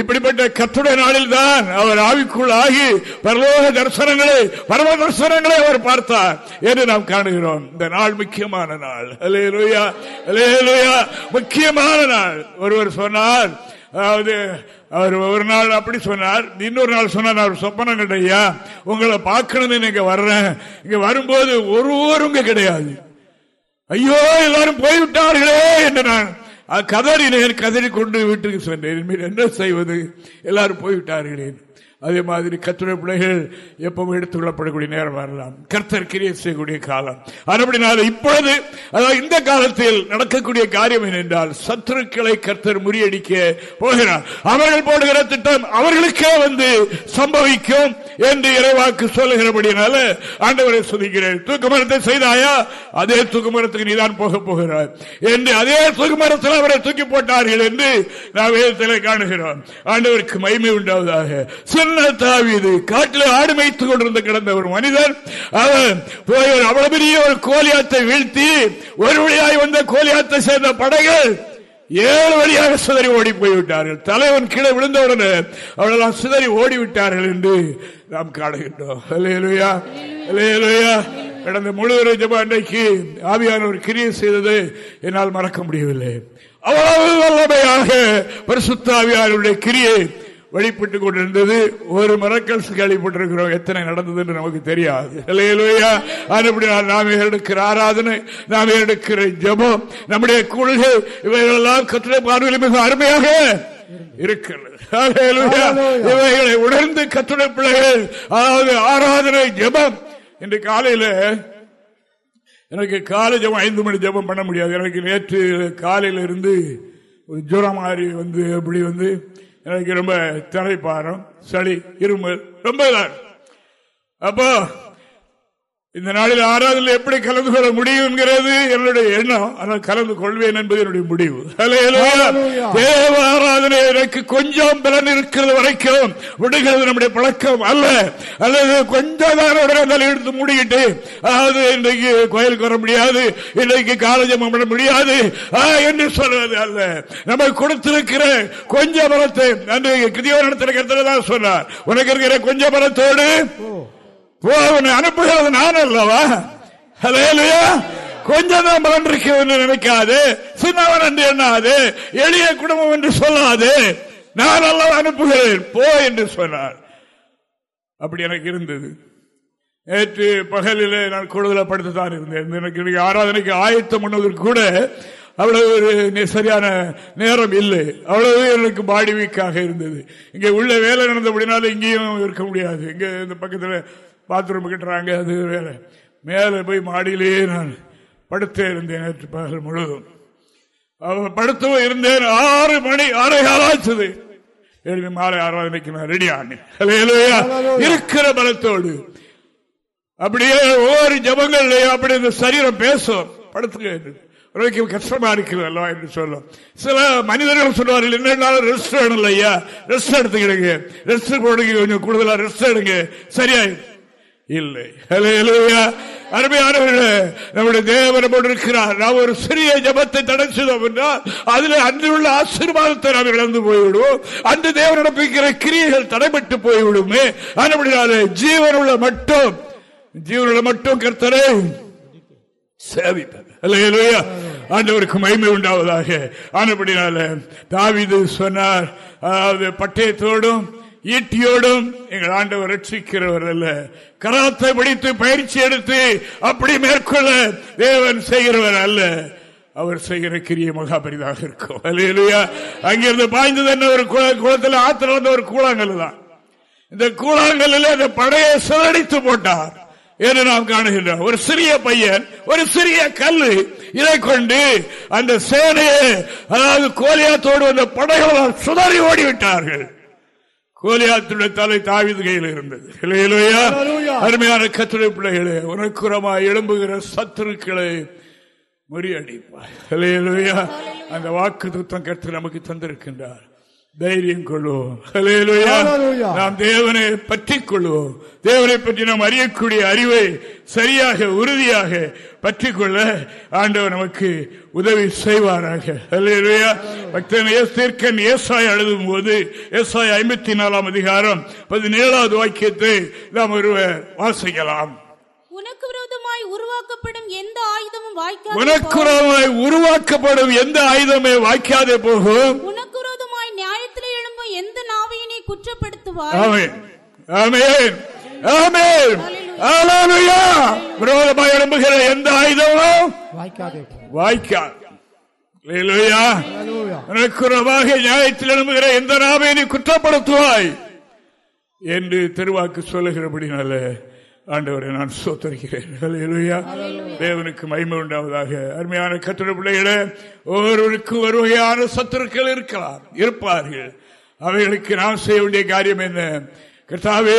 இப்படிப்பட்ட கத்துடைய நாளில் தான் அவர் ஆவிக்குள் ஆகி பரலோக தரிசனங்களை பரம தரிசனங்களை அவர் பார்த்தார் என்று நாம் காணுகிறோம் இந்த நாள் முக்கியமான நாள் ஹalleluya. ஹalleluya. முக்கியமான நாள் ஒருவர் சொன்னார் அதாவது அவர் ஒரு நாள் அப்படி சொன்னார். இன்னொரு நாள் சொன்னார் அவர் சொப்பனம் கிடையா உங்களை பார்க்கணும்னு இங்க வர்றேன். இங்க வரும்போது ஒருவரும் கிடையாது. ஐயோ எல்லாரும் போய்விட்டார்களே என்று நான் கதறினேன். கதறி கொண்டு வீட்டுக்கு சென்றேன். என்ன செய்வது? எல்லாரும் போய்விட்டார்களேன் அதே மாதிரி கத்துரை பிள்ளைகள் எப்பவும் எடுத்துக்கொள்ளப்படக்கூடிய நேரம் வரலாம். கர்த்தர் கிரியை செய்யக்கூடிய காலம். அதுபடினால இப்பொழுது அதாவது இந்த காலத்தில் நடக்கக்கூடிய காரியம் என்னென்றால் சத்துருக்களை கர்த்தர் முறியடிக்க போகிறார். அவர்கள் போடுகிற திட்டம் அவர்களுக்கே வந்து சம்பவிக்கும் என்று இறைவாக்கு சொல்லுகிறபடினால ஆண்டவரை சொல்லுகிறேன். தூக்குமரத்தை செய்தாயா? அதே தூக்குமரத்துக்கு நீதான் போக போகிறார் என்று அதே தூக்குமரத்தில் அவரை தூக்கி போட்டார்கள் என்று நாம் வேதத்தில் காணுகிறோம். ஆண்டவருக்கு மகிமை உண்டாவதாக. என்ன தாவியது காட்டில் ஆடு மேய்த்துக் கொண்டிருந்த கிடந்த ஒரு மனிதன் அவன் போய் அவ்வளவு பெரிய ஒரு கோலியாத்தை வீழ்த்தி ஒரு வழியாய் வந்த கோலியாத்தை சேர்ந்த படைகள் ஏழு வழியாக சிதறி ஓடி போய்விட்டார்கள். தலைவன் கீழே விழுந்தவுடனே அவளெல்லாம் சிதறி ஓடிவிட்டார்கள் என்று நாம் காணுகின்றோம். கடந்த முழுவதும் ஜப அன்றைக்கு ஆவியான ஒரு கிரியை செய்தது என்னால் மறக்க முடியவில்லை. அவ்வளவு வல்லமையாக பரிசுத்தாவியாருடைய கிரியை வெளிப்பட்டுக் கொண்டிருந்தது. ஒரு மரக்கல் கேள்விப்பட்டிருக்கிறோம். எத்தனை நடந்தது என்று நமக்கு தெரியாது. நாம் எடுக்கிற ஆராதனை நாம் எடுக்கிற ஜபம் நம்முடைய கொள்கை இவைகளெல்லாம் கத்திரை பார்வையில் மிக அருமையாக இருக்கிறது. இவைகளை உணர்ந்து கத்துடைய பிள்ளைகள் அதாவது ஆராதனை ஜபம். இன்று காலையில எனக்கு காலை ஜபம் ஐந்து மணி ஜபம் பண்ண முடியாது. எனக்கு நேற்று காலையில இருந்து ஒரு ஜுரம் மாதிரி வந்து அப்படி வந்து எனக்கு ரொம்ப தலைப்பாரம் சளி இருமல் ரொம்ப அப்போ இந்த நாளில் ஆராதனை எப்படி கலந்து கொள்ள முடியுங்கிறது என்னுடைய எண்ணம். ஆனால் கலந்து கொள்வேன் என்பது என்னுடைய முடிவு. தேவ ஆராதனை எனக்கு கொஞ்சம் பலன் இருக்கிறது வரைக்கும் விடுகிறது நம்முடைய பழக்கம் அல்ல. அல்லது கொஞ்சம் தான் எடுத்து மூடிக்கிட்டு அதாவது இன்றைக்கு கோயிலுக்கு வர முடியாது. இன்றைக்கு காலேஜம் பண்ண முடியாது. என்று சொல்வது அல்ல. நம்ம கொடுத்திருக்கிற கொஞ்ச பலத்தை அன்றைக்கு கிதியோனத்தில் தான் சொன்னார். உனக்கு இருக்கிற கொஞ்ச பலத்தோடு அனுப்புகிறது நான் அல்லவா? கொஞ்சம் தான் பலன் என்று நினைக்காது. சின்னவன் என்று எண்ணாது. எளிய குடும்பம் என்று சொல்லாது. நான் அல்லவா அனுப்புகிறேன். போ என்று சொன்னார். அப்படி எனக்கு இருந்தது. நேற்று பகலிலே நான் கூடுதலாக படுத்துதான் இருந்தேன். எனக்கு ஆராதனைக்கு ஆயத்தம் பண்ணுவதற்கு கூட அவ்வளவு ஒரு சரியான நேரம் இல்லை. அவ்வளவு எனக்கு பாடி வீக்காக இருந்தது. இங்கே உள்ள வேலை நடந்தபடினாலும் இங்கேயும் இருக்க முடியாது. இங்கே இந்த பக்கத்தில் பாத்ரூம் கட்டுறாங்க அது வேற. மேலே போய் மாடியிலேயே நான் படுத்தே இருந்தேன் நேற்று பகல் முழுவதும் அவர் படுத்தவும் இருந்தேன் ஆறு மணி ஆறு காலாச்சுது எழுதி மாலை ஆராதனைக்கு நான் ரெடி ஆனேன். இருக்கிற பலத்தோடு. அப்படியே ஒவ்வொரு ஜபங்கள்லையும் அப்படி இந்த சரீரம் பேசும். படுத்துக்க கஷ்டமா இருக்கிறது அல்லவா என்று சொல்லும். சில மனிதர்கள் சொல்லுவார்கள் என்னன்னாலும் ரெஸ்ட் வேணும் ஐயா ரெஸ்ட் எடுத்துக்கிடுங்க. ரெஸ்ட் போடுங்க கொஞ்சம் கூடுதலா ரெஸ்ட் எடுங்க. சரியாயிடும் இல்லை. அருமையானவர்களே நம்முடைய தேவன் இருக்கிறார். நாம் ஒரு சிறிய ஜபத்தை தடை செய்தோம் என்றால் அதில் அன்றுள்ள ஆசீர்வாதத்தை நாம் இழந்து போய்விடுவோம். அந்த தேவன் நடப்பிக்கிற கிரியைகள் தடைபட்டு போய்விடுமே. அதுபடினாலே ஜீவனுள்ள மட்டும் ஜீவனுள்ள மட்டும் கர்த்தரை சேவிப்பது ஆண்டவருக்கு மகிமை உண்டாவதாக. ஆனபடினால தாவிது சொன்னார் அதாவது பட்டயத்தோடும் ஈட்டியோடும் எங்கள் ஆண்டவர் ரட்சிக்கிறவர் அல்ல. கராத்தை படித்து பயிற்சி எடுத்து அப்படி மேற்கொள்ள தேவன் செய்கிறவர் அல்ல. அவர் செய்கிற கிரிய மகாபரிதாக இருக்கும். இல்லையா அங்கிருந்து பாய்ந்தது என்ன ஒரு குளத்தில் ஆத்திர வந்த ஒரு கூழாங்கல் தான். இந்த கூழாங்கல்ல அந்த படையை சிதடித்து போட்டார் என்று நாம் காணுகின்றோம். ஒரு சிறிய பையன் ஒரு சிறிய கல்லு இதை கொண்டு அந்த சேனையை அதாவது கோலியாத்தோடு அந்த படைகளால் சுதறி ஓடிவிட்டார்கள். கோலியாத்துடைய தலை தாவிது கையில் இருந்தது. அருமையான கத்துரை பிள்ளைகளே உனக்குறமா எழும்புகிற சத்துருக்களை முறியடிப்பாய். அந்த வாக்கு துத்தம் கற்று நமக்கு தந்திருக்கின்றார். தைரியம் கொள்வோம். நாம் தேவனை பற்றி கொள்வோம். தேவனை பற்றி நாம் அறியக்கூடிய அறிவை சரியாக உறுதியாக பற்றி கொள்ள ஆண்டவர் நமக்கு உதவி செய்வாராக. பக்தன் ஏசாய் எழுதும் போது ஏசாய் ஐம்பத்தி நாலாம் அதிகாரம் பதினேழாவது வாக்கியத்தை நாம் ஒருவர் வாசிக்கலாம். உனக்கு விரோதமாய் உருவாக்கப்படும் எந்த ஆயுதமும் உனக்கு உருவாக்கப்படும் எந்த ஆயுதமே வாய்க்காதே போகும். உனக்கு விரோதமாய் நியாயத்திலே எழும்பும் எந்த நாவையும் நீ குற்றப்படுத்துவாய். விரோதமாய் எழும்புகிற எந்த ஆயுதமும் வாய்க்காது. நியாயத்தில் எழும்புகிற எந்த நாவை நீ குற்றப்படுத்துவாய்? என்று திருவாக்கு சொல்லுகிறபடினால ஆண்டவரை நான் சோத்தரிக்கிறேன். தேவனுக்கு மகிமை உண்டாவதாக. அருமையான கத்திர பிள்ளைகளே ஒவ்வொருவருக்கு ஒரு வகையான சத்துருக்கள் இருக்கலாம் இருப்பார்கள். அவைகளுக்கு நாம் செய்ய வேண்டிய காரியம் என்ன? கர்த்தாவே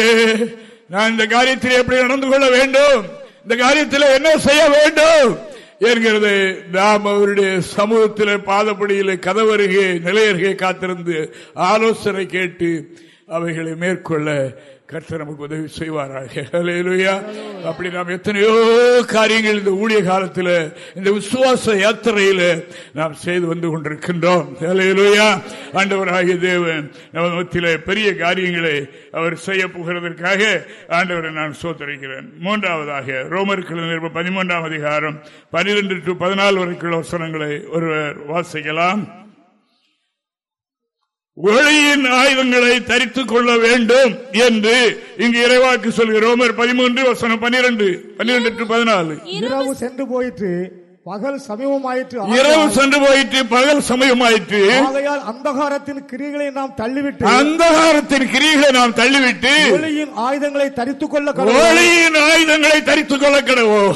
நான் இந்த காரியத்தில் எப்படி நடந்து கொள்ள வேண்டும்? இந்த காரியத்தில் என்ன செய்ய வேண்டும்? என்கிறது நாம் அவருடைய சமூகத்தில் பாதப்படியில் கதவருகே நிலையருகே காத்திருந்து ஆலோசனை கேட்டு அவைகளை மேற்கொள்ள கர்த்தர் நமக்கு உதவி செய்வாராக. அப்படி நாம் எத்தனையோ காரியங்கள் இந்த ஊழிய காலத்தில் இந்த விசுவாச யாத்திரையில் நாம் செய்து வந்து கொண்டிருக்கின்றோம். ஆண்டவராகிய தேவன் நமது மத்தியில பெரிய காரியங்களை அவர் செய்ய போகிறதற்காக ஆண்டவரை நான் சோத்தரிக்கிறேன். மூன்றாவதாக ரோமர்கள் பதிமூன்றாம் அதிகாரம் பனிரெண்டு டு பதினாலு வரைக்குள்ள வசனங்களை ஒருவர் வாசிக்கலாம். ஒளியின் ஆயுதங்களை தரித்துக் கொள்ள வேண்டும் என்று இங்கு இறைவாக்கு சொல்கிறோம் பதிமூன்று வசனம் பன்னிரண்டு டு பதினாலு. இரவு சென்று போயிட்டு பகல் சமயமாயிற்று. இரவு சென்று போயிட்டு பகல் சமயமாயிற்று. ஆகையால் அந்தகாரத்தின் கிரிகளை நாம் தள்ளிவிட்டு அந்தகாரத்தின் கிரிகளை நாம் தள்ளிவிட்டு ஒளியின் ஆயுதங்களை தரித்துக் கொள்ள ஒளியின் ஆயுதங்களை தரித்துக் கொள்ள கடவோம்.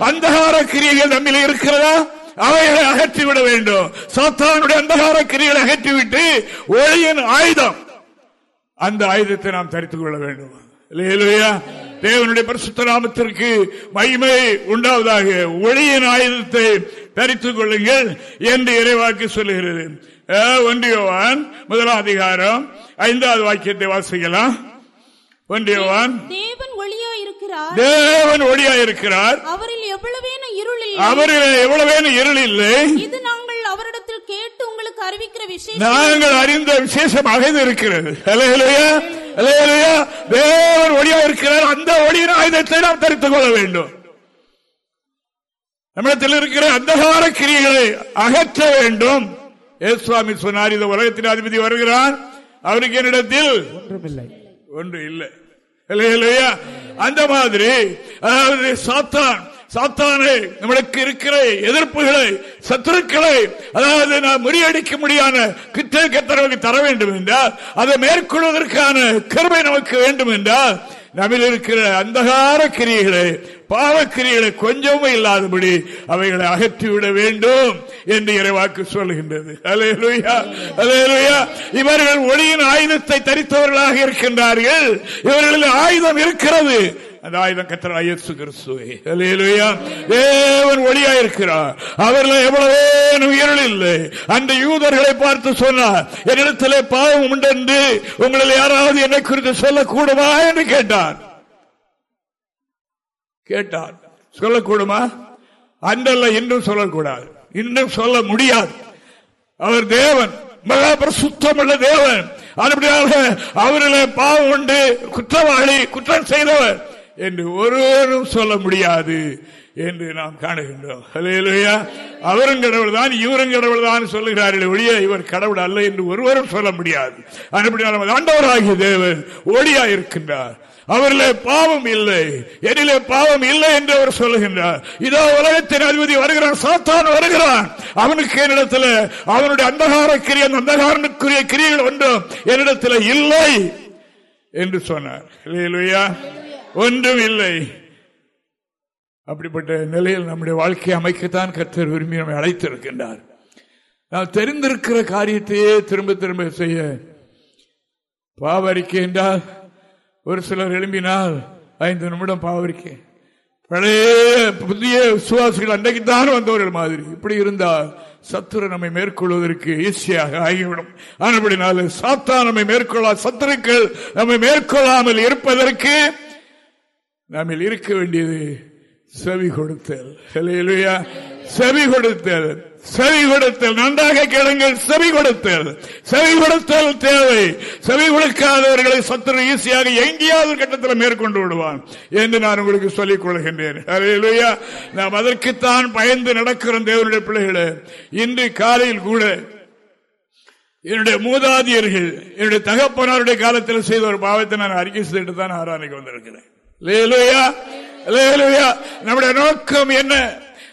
அந்தகார கிரிகள் நம்மில் இருக்கிறதா? அவைகளை அகற்றிவிட வேண்டும். சாத்தானுடைய அந்தகார கிரிகளை அகற்றிவிட்டு ஒளியின் ஆயுதம். அந்த ஆயுதத்தை நாம் தரித்துக் கொள்ள வேண்டும். தேவனுடைய பரிசுத்த நாமத்திற்கு மகிமை உண்டாவதாக ஒளியின் ஆயுதத்தை தரித்துக் கொள்ளுங்கள் என்று இறைவாக்கு சொல்லுகிறது. ஒன்றியவான் முதலாம் அதிகாரம் ஐந்தாவது வாக்கியத்தை வாசிக்கலாம். ஒன்றியவான் தேவன் ஒளியா இருக்கிறார் தேவன் ஒளியா இருக்கிறார் அவரில் எவ்வளவேன இருள் இல்லை. அவரில் எவ்வளவேன இருள் இல்லை. இது நாங்கள் அவரிடத்தில் கேட்டு உங்களுக்கு அறிவிக்கிற விசேஷம். நாங்கள் அறிந்த விசேஷமாக இது இருக்கிறது. தேவன் ஒளியா இருக்கிறார் அந்த ஒளியின் ஆயுதத்தை நாம் தரித்துக் கொள்ள வேண்டும். நம்மிடத்தில் இருக்கிற அந்தகார கிரிகளை அகற்ற வேண்டும். சுவாமி சொன்னார் இந்த உலகத்தின் அதிபதி வருகிறார். அவருக்கு என்னிடத்தில் ஒன்றுமில்லை. ஒன்று இல்லை. இல்லையா அந்த மாதிரி அதாவது சாத்தான் சாத்தானை நம்மளுக்கு இருக்கிற எதிர்ப்புகளை சத்துருக்களை அதாவது நாம் முறியடிக்க முடியாத கிட்ட கத்தரவுக்கு தர வேண்டும் என்றால் அதை மேற்கொள்வதற்கான கருமை நமக்கு வேண்டும் என்றால் நம்மில் இருக்கிற அந்தகார கிரியைகளை பாவக்கிரிகளை கொஞ்சமும் இல்லாதபடி அவைகளை அகற்றிவிட வேண்டும் என்று இறைவாக்கு சொல்கின்றது இவர்கள் ஒளியின் ஆயுதத்தை தரித்தவர்களாக இருக்கின்றார்கள். இவர்களில் ஆயுதம் இருக்கிறது. அந்த ஆயுதம் கத்திர இயேசு கிறிஸ்துவை. தேவன் ஒளியா இருக்கிறார் அவர்கள் எவ்வளவு உயிரில் இல்லை. அந்த யூதர்களை பார்த்து சொன்னார் என்னிடத்திலே பாவம் உண்டு என்று உங்களில் யாராவது என்னை குறித்து சொல்லக்கூடுமா என்று கேட்டார். கேட்டார். சொல்லக்கூடுமா? அன்றல்ல இன்றும் சொல்லக்கூடாது. இன்னும் சொல்ல முடியாது. அவர் தேவன் மகாபிரசுத்தம் உள்ள தேவன். அதுபடியாக அவரில் பாவம் உண்டு குற்றவாளி குற்றம் செய்தவர் என்று ஒருவரும் சொல்ல முடியாது என்று நாம் காணுகின்றோம். அவரும் கடவுள் தான் இவரும் கடவுள் தான் சொல்லுகிறார்கள் ஒழிய இவர் கடவுள் அல்ல என்று ஒருவரும் சொல்ல முடியாது. ஆண்டவராகிய தேவன் ஒளியா இருக்கின்றார் அவர்களே பாவம் இல்லை. எனிலே பாவம் இல்லை என்று அவர் சொல்லுகின்றார். இதோ உலகத்தின் அதிபதி வருகிறான் சாத்தான் வருகிறான். அவனுக்கு என்னிடத்தில் அவனுடைய அந்தகார கிரிய அந்தகாரனுக்குரிய கிரியைகள் ஒன்றும் என்னிடத்தில் இல்லை என்று சொன்னார். இல்லையா ஒன்றும் இல்லை. அப்படிப்பட்ட நிலையில் நம்முடைய வாழ்க்கையை அமைக்கத்தான் கர்த்தர் விரும்பி நம்மை அழைத்திருக்கின்றார். நாம் தெரிந்திருக்கிற காரியத்தையே திரும்ப திரும்ப செய்ய பாவரிக்கை என்றால் ஒரு சிலர் எழும்பினால் ஐந்து நிமிடம் பாவரிக்கை. பழைய புதிய விசுவாசிகள் அன்றைக்குத்தான் வந்தவர்கள் மாதிரி. இப்படி இருந்தால் சத்துரு நம்மை மேற்கொள்வதற்கு ஈஸியாக ஆகிவிடும். ஆனபடினால சாத்தா நம்மை மேற்கொள்ளா சத்துருக்கள் நம்மை மேற்கொள்ளாமல் இருப்பதற்கு நம்ம இருக்க வேண்டியது செவி கொடுத்தல். செவி கொடுத்தல். செவி கொடுத்தல் நன்றாக கேளுங்கள் செவி கொடுத்தல். செவி கொடுத்தல் தேவை. செவி கொடுக்காதவர்களை சத்துரு ஈஸியாக எங்கேயாவது கட்டத்தில் மேற்கொண்டு விடுவான் என்று நான் உங்களுக்கு சொல்லிக் கொள்கின்றேன். நாம் அதற்குத்தான் பயந்து நடக்கிறோம் தேவனுடைய பிள்ளைகளே இன்று காலையில் கூட என்னுடைய மூதாதியர்கள் என்னுடைய தகப்பனாருடைய காலத்தில் செய்த ஒரு பாவத்தை நான் அறிக்கை செய்துட்டு தான் ஆராணிக்கு வந்திருக்கிறேன். நம்முடைய நோக்கம் என்ன?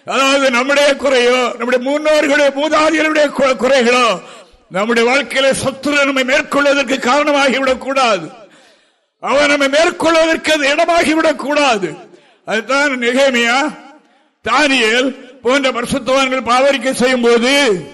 அதாவது நம்முடைய குறையோ நம்முடைய முன்னோர்களுடைய மூதாதியருடைய குறைகளோ நம்முடைய வாழ்க்கையில சத்துரு நம்மை மேற்கொள்வதற்கு காரணமாகிவிடக் கூடாது. அவன் நம்மை மேற்கொள்வதற்கு அது இடமாகிவிடக் கூடாது. அதுதான் நிகழ்மையா தானியல் போன்ற பரிசுத்தவான்கள் பாவரிக்கை செய்யும் போது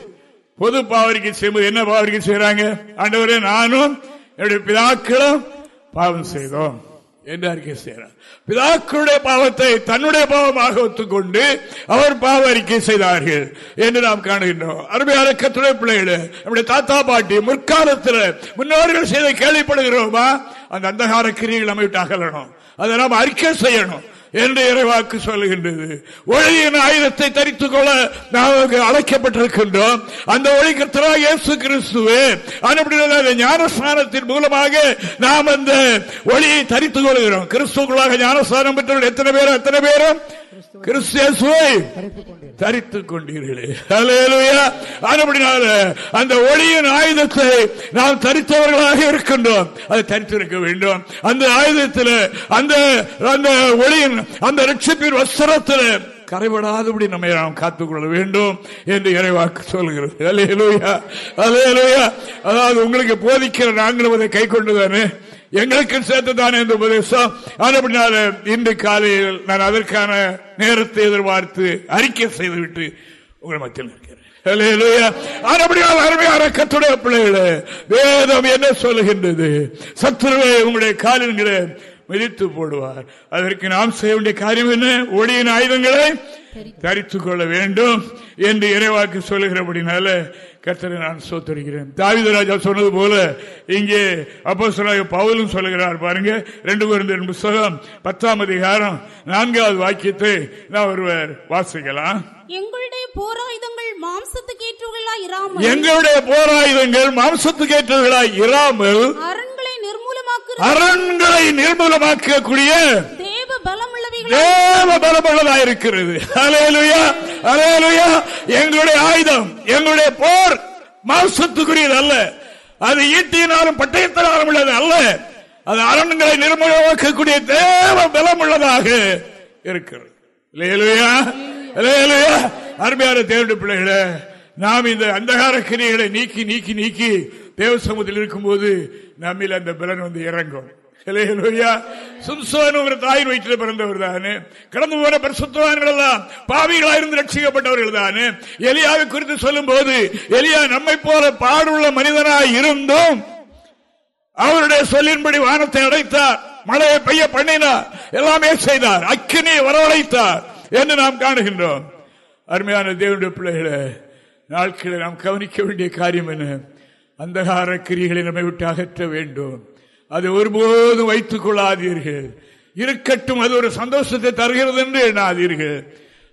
பொது பாவரிக்கை செய்யும்போது என்ன பாவரிக்கை செய்யறாங்க ஆண்டவரே நானும் என்னுடைய பிதாக்களும் பாவம் செய்தோம். என்று அறிக்கை செய்கிறார் பிதாக்களுடைய பாவத்தை தன்னுடைய பாவமாக ஒத்துக்கொண்டு அவர் பாவ அறிக்கை செய்தார்கள் என்று நாம் காணுகின்றோம். அருமையான கத்துடைய பிள்ளைகள் நம்முடைய தாத்தா பாட்டி முற்காலத்தில் முன்னோர்கள் செய்த கேள்விப்படுகிறோமா? அந்த அந்தகார கிரியை நம்ம விட்டு அகலணும். அதை நாம் அறிக்கை செய்யணும். என்று இறைவாக்கு சொல்லுகின்றது. ஒளியின் ஆயுதத்தை தரித்துக் கொள்ள நாம் அழைக்கப்பட்டிருக்கின்றோம். அந்த ஒளி கர்த்தராக இயேசு கிறிஸ்துவே ஞானஸ்தானத்தின் மூலமாக நாம் அந்த ஒளியை தரித்துக் கொள்கிறோம். கிறிஸ்துக்குள்ளாக ஞானஸ்தானம் பெற்றவர்கள் எத்தனை பேரும் எத்தனை பேரும் கிறிஸ்துவை தரித்துக் கொண்டீர்களே. அந்த ஒளியின் ஆயுதத்தை நாம் தரித்தவர்களாக இருக்கின்றோம். அதை தரித்திருக்க வேண்டும். அந்த ஆயுதத்தில் அந்த அந்த ஒளியின் அந்த ரட்சிப்பின் வஸ்திரத்தில் கரைபடாதபடி நம்மை நாம் காத்துக்கொள்ள வேண்டும் என்று இறைவாக்கு சொல்கிறது. அதாவது உங்களுக்கு போதிக்கிற நாங்களும் அதை கை கொண்டுதானே எங்களுக்கு சேர்த்துதானே இந்த உபதேசம்? அதுபடினால இன்று காலையில் நான் அதற்கான நேரத்தை எதிர்பார்த்து அறிக்கை செய்துவிட்டு உங்கள் மத்தியில் இருக்கிறேன் அருமையான பிள்ளைகளே வேதம் என்ன சொல்லுகின்றது? சத்துருவை உங்களுடைய காலின்களை மிதித்து போடுவார். அதற்கு நாம் செய்ய வேண்டிய காரியம் என்ன? ஒளியின் ஆயுதங்களை தரித்துக் கொள்ள வேண்டும் என்று இறைவாக்கு சொல்லுகிறபடினால கர்த்தரை நான் சோத்தரிக்கிறேன். தாவிதராஜா சொன்னது போல இங்கே அப்போ பவுலும் சொல்லுகிறார் பாருங்க ரெண்டு பேருந்து புஸ்தகம் பத்தாம் அதிகாரம் நான்காவது வாக்கியத்தை நான் ஒருவர் வாசிக்கலாம். எங்களுடைய போராயுதங்கள் மாம்சத்துக்கு ஏற்றவர்களாய் இராமல் எங்களுடைய போராயுதங்கள் மாம்சத்துக்கு ஏற்றவர்களாய் இராமல் அரண்களை நிர்மூலமாக்குற அரண்களை நிர்மூலமாக்கக்கூடிய தேவ தேவ பலமுள்ளதா இருக்கிறது அலேலுயா அலேலுயா எங்களுடைய ஆயுதம் எங்களுடைய போர் மாசத்துக்குரியது அல்ல. அது ஈட்டியினாலும் பட்டயத்தினாலும் உள்ளது அல்ல. அது அரண்களை நிர்மூலமாக்கக்கூடிய தேவ பலம் உள்ளதாக இருக்கிறது லேலுயா அருமையான தேவனுடைய பிள்ளைகளை நாம் இந்த அந்தகார கிரியைகளை நீக்கி நீக்கி நீக்கி தேவ சமூகத்தில் இருக்கும்போது நம்மில் அந்த பலன் வந்து இறங்கும். ஒரு தாயின் வயிற்றில் பிறந்தவர் தானே. கடந்து போன பரிசுத்தவான்கள் எல்லாம் பாவிகளாயிருந்து ரட்சிக்கப்பட்டவர்கள் தானே. எலியாவை குறித்து சொல்லும் போது எலியா நம்மை போல பாடுள்ள மனிதனாய் இருந்தும் அவருடைய சொல்லின்படி வானத்தை அடைத்தார் மழையை பெய்ய பண்ணினார் எல்லாமே செய்தார் அக்கினியை வரவழைத்தார் என்று நாம் காணுகின்றோம். அருமையான தேவனுடைய பிள்ளைகளை நாட்களை நாம் கவனிக்க வேண்டிய காரியம் என்ன? அந்தகார கிரிகளை நம்மை விட்டு அகற்ற வேண்டும். அதை ஒருபோதும் வைத்துக் கொள்ளாதீர்கள். இருக்கட்டும் அது ஒரு சந்தோஷத்தை தருகிறது என்று எண்ணாதீர்கள்.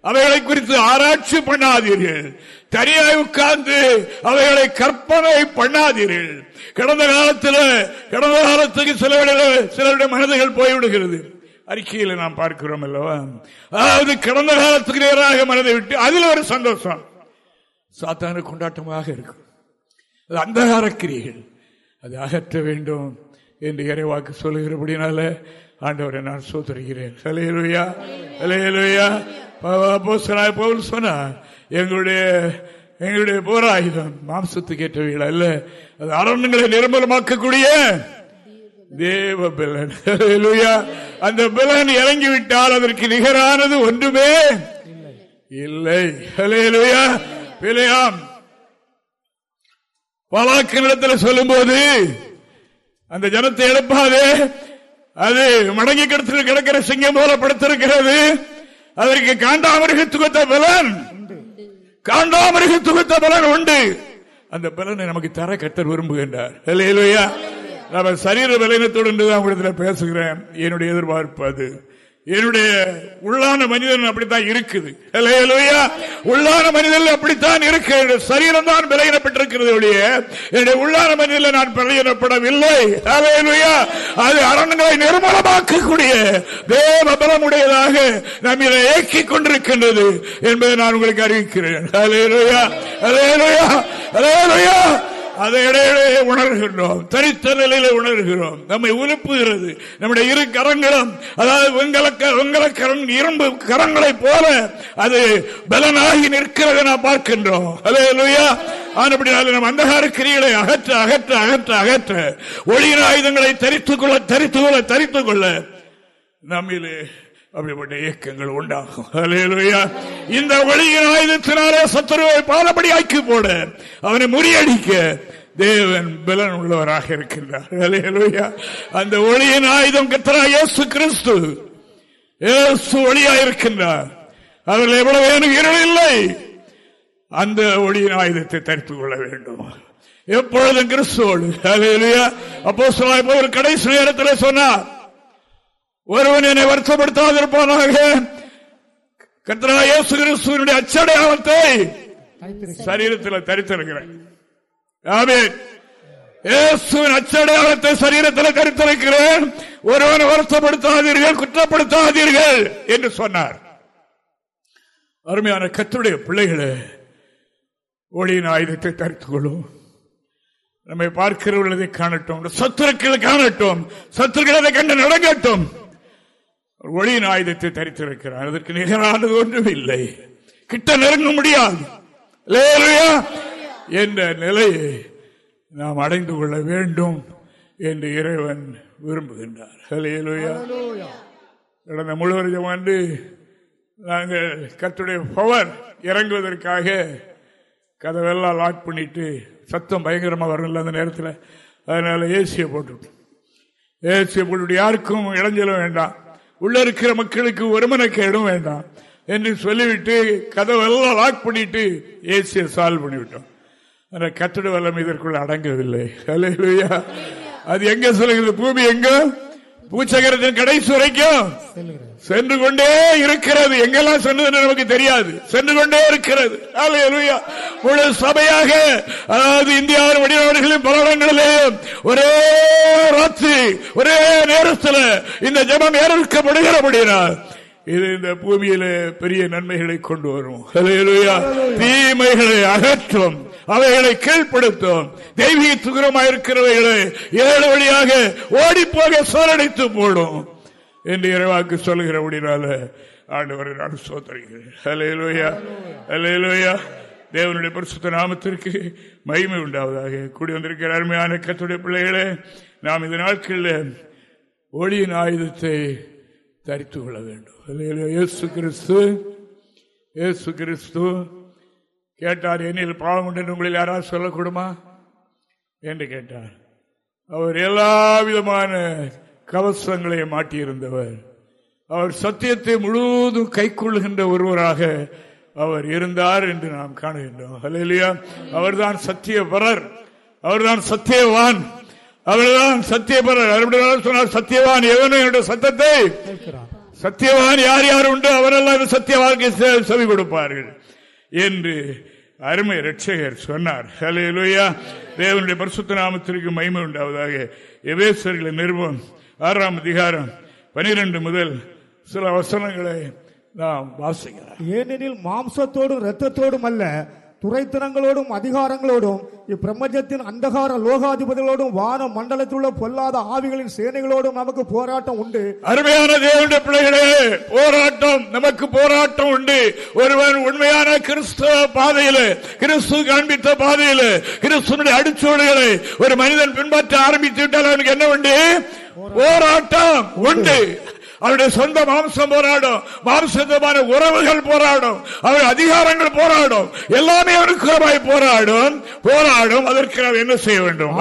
அவைகளை குறித்து ஆராய்ச்சி பண்ணாதீர்கள். தனியாய் உட்கார்ந்து அவைகளை கற்பனை பண்ணாதீர்கள். கடந்த காலத்தில் கடந்த காலத்துக்கு சில சிலருடைய மனதுகள் போய்விடுகிறது. அறிக்கையில் நாம் பார்க்கிறோம் அல்லவா? அதாவது கடந்த காலத்துக்கு நேராக மனதை விட்டு அதில் ஒரு சந்தோஷம். சாத்தான கொண்டாட்டமாக இருக்கும். அது அந்தகார கிரியைகள் அது அகற்ற வேண்டும். என்று இறைவாக்கு சொல்லுகிறபடினால ஆண்டவரை நான் சோதரிகிறேன் அலையலுயா அலையலுயா பவுல் சொன்னா எங்களுடைய எங்களுடைய போராயுதம் மாம்சத்துக்கு ஏற்றவைகள் அல்ல. அது அரண்களை நிர்மலமாக்கக்கூடிய தேவ பலன். அந்த பலன் இறங்கிவிட்டால் அதற்கு நிகரானது ஒன்றுமே இல்லை. அலையலுயா பிழையாம் பலாக்கினிடத்தில் சொல்லும் போது அந்த ஜனத்தை எழுப்பாதே. அது மடங்கி கிடத்தில் கிடக்கிற சிங்கம் போல படுத்திருக்கிறது. அதற்கு காண்டாமிருகத்துவத்த பலன். காண்டாமிருகத்துவத்த பலன் உண்டு. அந்த பலனை நமக்கு தர கட்டர் விரும்புகின்றார். நம்ம சரீர பலனத்தோடு தான் பேசுகிறேன். என்னுடைய எதிர்பார்ப்பு அது. என்னுடைய உள்ளான மனிதன் அப்படித்தான் இருக்குது. உள்ளான மனிதன் அப்படித்தான் இருக்கு. சரீரம் தான் விலையிடப்பட்டிருக்கிறது ஒழிய என்னுடைய உள்ளான மனிதன் நான் விலையிடப்படவில்லை அது அரண்களை நிர்மலமாக்கக்கூடிய தேவ பலமுடையதாக நம்ம இதை இயக்கிக் கொண்டிருக்கின்றது என்பதை நான் உங்களுக்கு அறிவிக்கிறேன். அதை இடையிலே உணர்கின்றோம். தனித்த நிலையில உணர்கிறோம். நம்மை உலுப்புகிறது. நம்முடைய இரு கரங்களும் அதாவது வெங்கலக்கரம் இரும்பு கரங்களை போல அது பலனாகி நிற்கிறத நாம் பார்க்கின்றோம். அதே லுயா ஆனப்படினால நம் அந்தகார கிரிகளை அகற்ற அகற்ற அகற்ற அகற்ற ஒளியின் ஆயுதங்களை தரித்துக் கொள்ள தரித்துக் கொள்ள தரித்துக் கொள்ள நம்மிலே அப்படிப்பட்ட இயக்கங்கள் உண்டாகும். இந்த வழியின் ஆயுதத்தினாலே சத்துருவை பாலபடி ஆக்கி போட. அவனை முறியடிக்க தேவன் பலன் உள்ளவராக இருக்கின்றார். அந்த ஒளியின் ஆயுதம் கத்தரா இயேசு கிறிஸ்து. இயேசு ஒளியா இருக்கின்றார். அவர்கள் எவ்வளவு இருள் இல்லை. அந்த ஒளியின் ஆயுதத்தை தரித்துக் கொள்ள வேண்டும். எப்பொழுதும் கிறிஸ்துவோடு. அப்போ ஒரு கடைசி நேரத்தில் சொன்னார் ஒருவன் என்னை வருத்தப்படுத்தாதிருப்பானாக. கத்ரா அச்சடையாளத்தை சரீரத்தில் தரித்திருக்கிறேன் அச்சடையாளத்தை சரீரத்தில் தரித்திருக்கிறேன். ஒருவனை வருத்தப்படுத்தாதீர்கள் குற்றப்படுத்தாதீர்கள் என்று சொன்னார். அருமையான கத்துடைய பிள்ளைகளே ஒளியின் ஆயுதத்தை தரித்துக் கொள்ளும் நம்மை பார்க்கிறவர்களை காணட்டும் சத்துருக்கள் காணட்டும் சத்துருக்களை கண்டு நடங்கட்டும். ஒளியின் ஆயுதத்தை தரித்திருக்கிறார். அதற்கு நிகரானது ஒன்றும் இல்லை கிட்ட நெருங்க முடியாது. என்ற நிலையை நாம் அடைந்து கொள்ள வேண்டும் என்று இறைவன் விரும்புகின்றார். கடந்த முழுவதும் ஆண்டு நாங்கள் கத்துடைய பவர் இறங்குவதற்காக கதவெல்லாம் லாக் பண்ணிட்டு சத்தம் பயங்கரமாக வரல அந்த நேரத்தில். அதனால ஏசியை போட்டுவிட்டோம் ஏசியர்களுடைய யாருக்கும் இடைஞ்சலும் வேண்டாம். உள்ள இருக்கிற மக்களுக்கு ஒருமனக்கேடும் வேண்டாம் என்று சொல்லிவிட்டு கதவெல்லாம் லாக் பண்ணிட்டு ஏசிய சால்வ் பண்ணிவிட்டோம். அந்த கட்டட வல்லம் இதற்குள் அடங்கவில்லை. அது எங்க சொல்லுகிறது? பூமி எங்க? பூச்சகரத்தின் கடைசி வரைக்கும் சென்று கொண்டே இருக்கிறது. எங்கெல்லாம் சென்றது நமக்கு தெரியாது. சென்று கொண்டே இருக்கிறது. முழு சபையாக அதாவது இந்தியாவின் வடிவவர்களின் பல இடங்களிலேயும் ஒரே ராத்திரி ஒரே நேரத்தில் இந்த ஜபம் ஏற்கப்படுகிறபடினால் இது இந்த பூமியில பெரிய நன்மைகளை கொண்டு வரும். தீமைகளை அகற்றும். அவைகளை கீழ்ப்படுத்தும். தெய்வீக துகிரமாயிருக்கிறவைகளை ஏழு வழியாக ஓடிப்போக சோரடித்து போடும். என்று இறைவாக்கு சொல்லுகிறபடினால ஆண்டவரை நான் சோதரிக்கிறேன் அலையலோயா அலையலோயா தேவனுடைய பரிசுத்த நாமத்திற்கு மகிமை உண்டாவதாக. கூடி வந்திருக்கிற அருமையான கத்துடைய பிள்ளைகளே நாம் இந்த நாட்களில் ஒளியின் ஆயுதத்தை தரித்து கொள்ள வேண்டும். இயேசு கிறிஸ்து இயேசு கிறிஸ்து. கேட்டார் என்னில் பாவம் உண்டு உங்களில் யாராவது சொல்லக்கூடுமா? என்று கேட்டார். அவர் எல்லா விதமான கவசங்களையும் மாட்டியிருந்தவர். அவர் சத்தியத்தை முழுவதும் கைக்கொள்ளுகின்ற ஒருவராக அவர் இருந்தார் என்று நாம் காணுகின்றோம். அல்லையா அவர்தான் சத்தியபரர். அவர்தான் சத்தியவான். அவர்தான் சத்தியபரர். அப்படினாலும் சொன்னார் சத்தியவான் எவனும் என்னுடைய சத்தத்தை? சத்தியவான் யார் யார் உண்டு? அவரெல்லாம் சத்திய வாழ்க்கை செ- செவி கொடுப்பார்கள் என்று அருமை ரட்சகர் சொன்னார். ஹலேலுயா தேவனுடைய பரிசுத்த நாமத்திற்கு மகிமை உண்டாவதாக. எபேசர்களின் நிருபம். ஆறாம் அதிகாரம் பனிரெண்டு முதல் சில வசனங்களை நாம் வாசிக்கிறோம் ஏனெனில் மாம்சத்தோடும் ரத்தத்தோடும் அல்ல துறைத்தனங்களோடும் அதிகாரங்களோடும் இப்பிரபஞ்சத்தின் அந்தகார லோகாதிபதிகளோடும் வான மண்டலத்தில் உள்ள பொல்லாத ஆவிகளின் சேனைகளோடும் நமக்கு போராட்டம் உண்டு. அருமையான தேவனுடைய பிள்ளைகளே போராட்டம் நமக்கு போராட்டம் உண்டு. ஒருவன் உண்மையான கிறிஸ்துவ பாதையில கிறிஸ்து காண்பித்த பாதையில கிறிஸ்துவனுடைய அடிச்சோடுகளை ஒரு மனிதன் பின்பற்ற ஆரம்பித்து விட்டால் அவனுக்கு என்ன உண்டு? போராட்டம் உண்டு. அவருடைய சொந்த மாம்சம் போராடும். மாம்சமான உறவுகள் போராடும். அவருடைய அதிகாரங்கள் போராடும். எல்லாமே அவனுக்கு போராடும். போராடும். அதற்கு நாம் என்ன செய்ய வேண்டும்?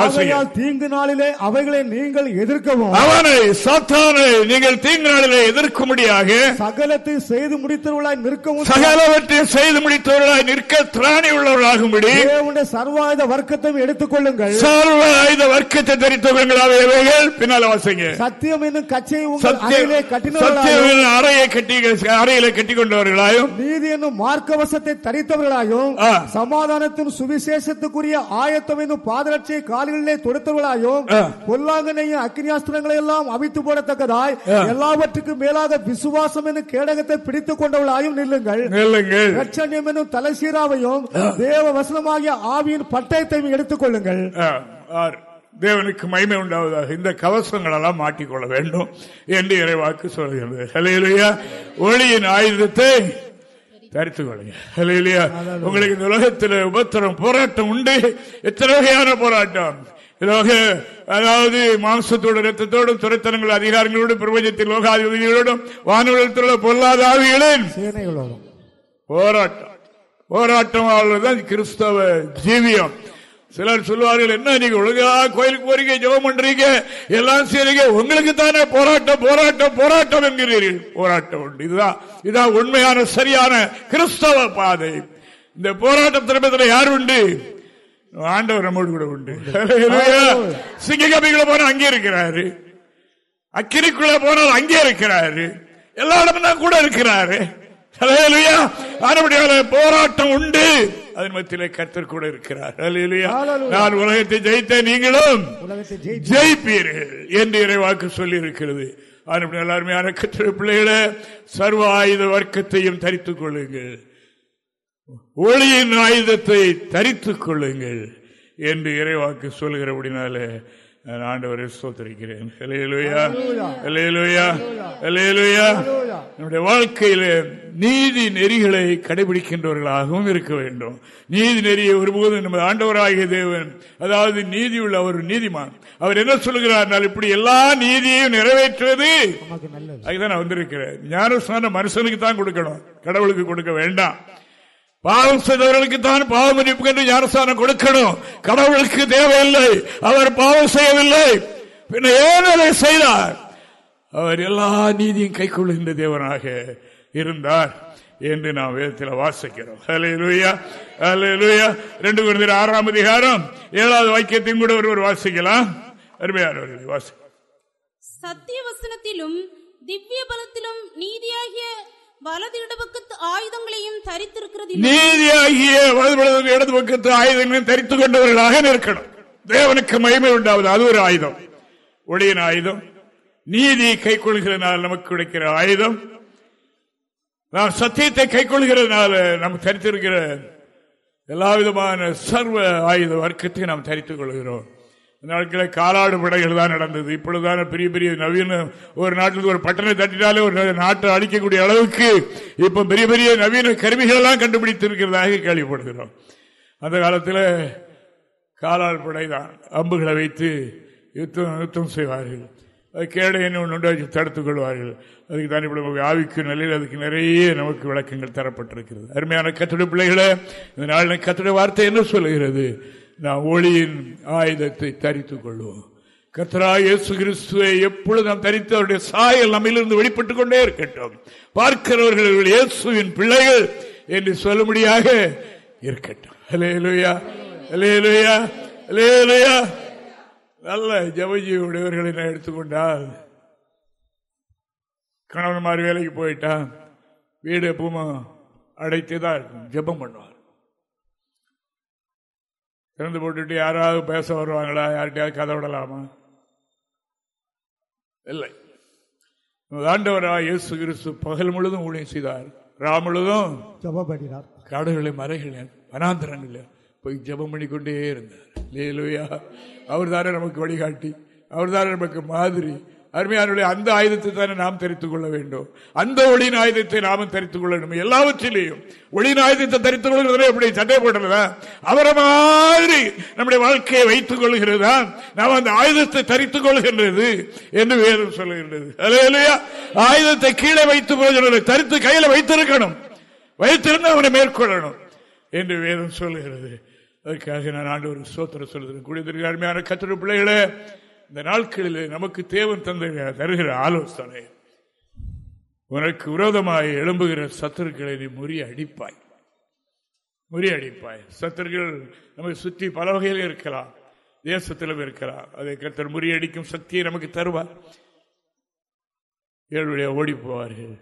தீங்கு நாளிலே அவைகளை நீங்கள் எதிர்க்கவும். அவனை சாத்தானை நீங்கள் தீங்கு நாளிலே எதிர்க்கும்படியாக சகலத்தை செய்து முடித்தவர்களாய் நிற்கவும். சகலவற்றையும் செய்து முடித்தவர்களாய் நிற்க திராணி உள்ளவர்களாகும்படி சர்வாயுத வர்க்கத்தையும் எடுத்துக் கொள்ளுங்கள் சர்வ ஆயுத வர்க்கத்தை தரித்தவர்களாக பின்னால வாசிங்க. சத்தியம் என்னும் கச்சையை சத்தியம் கட்டினவர்களாயும் சத்தியம் அறையை கட்டி அறையில கட்டி கொண்டவர்களாயும் நீதி என்னும் மார்க்கவசத்தை தரித்தவர்களாயும். சமாதானத்தின் சுவிசேஷத்துக்குரிய ஆயத்தம் என்னும் பாதரட்சை கால்களிலே தொடுத்தவர்களாயும். பொல்லாங்கனையும் அக்னியாஸ்திரங்களை எல்லாம் அவித்து போடத்தக்கதாய் எல்லாவற்றுக்கும் மேலாக விசுவாசம் என்னும் கேடகத்தை பிடித்துக் கொண்டவர்களாயும் நில்லுங்கள் நெல்லுங்கள் என்னும் தலைசீராவையும் தேவ வசனமாகிய ஆவியின் பட்டயத்தையும் எடுத்துக் கொள்ளுங்கள். தேவனுக்கு மகிமை உண்டாவதாக இந்த கவசங்கள் எல்லாம் மாட்டிக்கொள்ள வேண்டும் என்று இறைவாக்கு சொல்கிறது. ஹலையிலுயா ஒளியின் ஆயுதத்தை தரித்துக் கொள்ளுங்க உங்களுக்கு இந்த உலகத்தில் உபத்திரம் போராட்டம் உண்டு. எத்தனை வகையான போராட்டம்? அதாவது மாம்சத்தோடு ரத்தத்தோடும் துறைத்தனங்கள் அதிகாரங்களோடும் பிரபஞ்சத்தின் லோகாதிபதிகளோடும் வானுலகத்தில் உள்ள பொல்லாத ஆவிகளின் சேனைகளோடும். போராட்டம். போராட்டம் தான் கிறிஸ்தவ ஜீவியம். சிலர் சொல்லுவார்கள் என்ன நீங்க ஒழுங்கா கோயிலுக்கு போறீங்க ஜெபம் பண்றீங்க? எல்லாம் செய்றீங்க உங்களுக்கு தானே போராட்டம் போராட்டம் போராட்டம் என்கிறீர்கள். போராட்டம் உண்டு. இதுதான் இதுதான் உண்மையான சரியான கிறிஸ்தவ பாதை. இந்த போராட்ட திரும்பத்தில் யார் உண்டு? ஆண்டவர் நம்மோடு கூட உண்டு. சிங்க கபிகளை போனால் அங்கே இருக்கிறாரு. அக்கிரிக்குள்ள போனால் அங்கே இருக்கிறாரு. எல்லா இடமும் தான் கூட இருக்கிறாரு. போராட்டம் உண்டு. அதன் மத்தியிலே கர்த்தர் கூட இருக்கிறார். நான் உலகத்தை ஜெயித்த நீங்களும் ஜெயிப்பீர்கள் என்று இறைவாக்கு சொல்லி இருக்கிறது ஆனபடியால் அருமையான கத்திர பிள்ளைகளை சர்வ ஆயுத வர்க்கத்தையும் தரித்துக் கொள்ளுங்கள். ஒளியின் ஆயுதத்தை தரித்துக் கொள்ளுங்கள் என்று இறைவாக்கு சொல்கிறபடினாலே நான் ஆண்டவரை. ஹalleluya. நம்முடைய வாழ்க்கையில நீதி நெறிகளை கடைபிடிக்கின்றவர்களாகவும் இருக்க வேண்டும். நீதி நெறியை ஒருபோதும் நமது ஆண்டவராகிய தேவன் அதாவது நீதி உள்ள அவர் நீதிமான். அவர் என்ன சொல்லுகிறார் இப்படி எல்லா நீதியையும் நிறைவேற்றுவது அதுதான் நான் வந்திருக்கிறேன். ஞானஸ்தான மனுஷனுக்கு தான் கொடுக்கணும். கடவுளுக்கு கொடுக்க வேண்டாம். பாவம் செய்தவர்களுக்கு தான் பாவ மன்னிப்பு என்று ஞானஸ்தானம் கொடுக்கணும். கடவுளுக்கு தேவையில்லை. அவர் பாவம் செய்யவில்லை. பின்ன ஏன் அதை செய்தார்? அவர் எல்லா நீதியும் கைக்கொள்கின்ற தேவனாக இருந்தார் என்று நாம் வேதத்தில் வாசிக்கிறோம். ரெண்டு குருந்தர் ஆறாம் அதிகாரம் ஏழாவது வாக்கியத்தையும் கூட ஒருவர் வாசிக்கலாம். அருமையானவர்களை வாசி சத்திய வசனத்திலும் திவ்ய பலத்திலும் நீதியாகிய வலது இடபக்கத்து ஆயுதங்களையும் தரித்திருக்கிறது நீதியாகிய வலது இடது பக்கத்து ஆயுதங்களையும் தரித்துக் கொண்டவர்களாக நிற்கணும். தேவனுக்கு மகிமை உண்டாவது அது ஒரு ஆயுதம். ஒளியின் ஆயுதம். நீதி கை கொள்கிறதுனால நமக்கு கிடைக்கிற ஆயுதம். நாம் சத்தியத்தை கை கொள்கிறதுனால நமக்கு தரித்திருக்கிற எல்லா விதமான சர்வ ஆயுத வர்க்கத்தை நாம் தரித்துக் கொள்கிறோம். நாட்களில் காலாடு படைகள் தான் நடந்தது. இப்பொழுதுதான் பெரிய பெரிய நவீன ஒரு நாட்டில் ஒரு பட்டணம் தட்டினாலே ஒரு நாட்டை அழிக்கக்கூடிய அளவுக்கு இப்ப பெரிய பெரிய நவீன கருவிகள் எல்லாம் கண்டுபிடித்திருக்கிறதாக கேள்விப்படுகிறோம். அந்த காலத்தில் காலாடு படை தான். அம்புகளை வைத்து யுத்தம் யுத்தம் செய்வார்கள். அது கேடைன்னு ஒன்று தடுத்துக் கொள்வார்கள். அதுக்கு தான் இப்படி ஆவிக்கும் நிலையில் அதுக்கு நிறைய நமக்கு விளக்கங்கள் தரப்பட்டிருக்கிறது. அருமையான கத்துடைய பிள்ளைகளை இந்த நாள் கத்துடைய வார்த்தை என்ன சொல்லுகிறது? நாம் ஒளியின் ஆயுதத்தை தரித்துக் கொள்வோம். கத்ரா இயேசு கிறிஸ்துவை எப்பொழுது நாம் தரித்து அவருடைய சாயல் நம்மிலிருந்து வெளிப்பட்டுக் கொண்டே இருக்கட்டும். பார்க்கிறவர்கள் இயேசுவின் பிள்ளைகள் என்று சொல்லும்படியாக இருக்கட்டும். அலேலுயா அலேலுயா அலேலுயா நல்ல ஜபஜி உடையவர்களை நான் எடுத்துக்கொண்டால் கணவன் மாதிரி வேலைக்கு போயிட்டான். வீடு எப்பவும் அடைத்துதான் இருக்கும். ஜபம் பண்ணுவார். திறந்து போட்டுட்டு யாராவது பேச வருவாங்களா? யார்கிட்டயாவது கதை விடலாமா? இல்லை. ஆண்டவரா இயேசு கிறிஸ்து பகல் முழுதும் ஊழியம் செய்தார். ரா முழுதும் ஜெபம் பண்ணினார். காடுகளை மறைகளை வனாந்திரங்களில் போய் ஜெபம் பண்ணிக்கொண்டே இருந்தார். லேலுயா அவர் தானே நமக்கு வழிகாட்டி. அவர் தானே நமக்கு மாதிரி. அருமையான அந்த ஆயுதத்தை தானே நாம் தெரித்துக் கொள்ள வேண்டும். அந்த ஒளியின் ஆயுதத்தை நாமும் தெரித்துக் கொள்ளணும் எல்லாவற்றிலேயும் ஒளியின் ஆயுதத்தை தெரித்துக் கொள்கிறதே எப்படி? சட்டை போடுறதா? அவரை மாதிரி நம்முடைய வாழ்க்கையை வைத்துக் கொள்கிறதா? நாம் அந்த ஆயுதத்தை தரித்துக் கொள்கின்றது என்று வேதம் சொல்லுகின்றது. இல்லையா ஆயுதத்தை கீழே வைத்து போகிறது தரித்து கையில வைத்திருக்கணும். வைத்திருந்து அவனை மேற்கொள்ளணும் என்று வேதம் சொல்லுகிறது. அதுக்காக நான் ஆண்டு ஒரு சோத்திரம் சொல்லுகிறேன். குடித்திற்கு அருமையான கத்திர பிள்ளைகளே இந்த நாட்களில் நமக்கு தேவன் தந்த தருகிற ஆலோசனை உனக்கு விரோதமாக எழும்புகிற சத்துருக்களை நீ முறி அடிப்பாய். முறி அடிப்பாய். சத்துருக்கள் நம்மை சுற்றி பல வகையில் இருக்கலாம் தேசத்திலும் இருக்கலாம். அதை கத்தர் முறியடிக்கும் சக்தியை நமக்கு தருவார். ஏழுடைய ஓடி போவார்கள்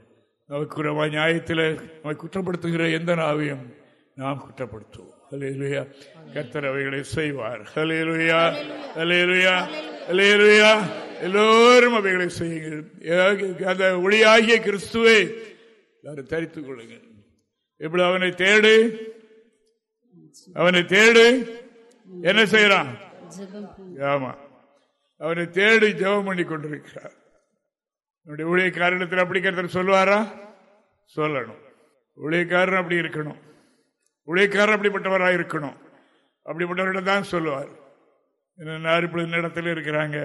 நமக்கு நியாயத்தில் நம்மை குற்றப்படுத்துகிற எந்த நாவையும் நாம் குற்றப்படுத்துவோம். ஹலேலுயா கத்தர் அவைகளை செய்வார். ஹலேலுயா ஹலேலுயா இல்லையா எல்லோரும் அவைகளை செய்யுங்கள். அந்த ஒளியாகிய கிறிஸ்துவை எல்லாரும் தரித்துக் கொள்ளுங்கள். இப்படி அவனை தேடு. அவனை தேடு. என்ன செய்யறான்? ஆமா. அவனை தேடி ஜெபம் பண்ணி கொண்டிருக்கிறார். நம்முடைய ஊழியக்காரத்தில் அப்படி கருத்தர் சொல்லுவாரா? சொல்லணும். ஊழியக்காரன் அப்படி இருக்கணும். ஊழியக்காரன் அப்படிப்பட்டவராக இருக்கணும் அப்படிப்பட்டவரிடம் தான் சொல்லுவார். இன்னார் இப்படி இந்த இடத்துல இருக்கிறாங்க?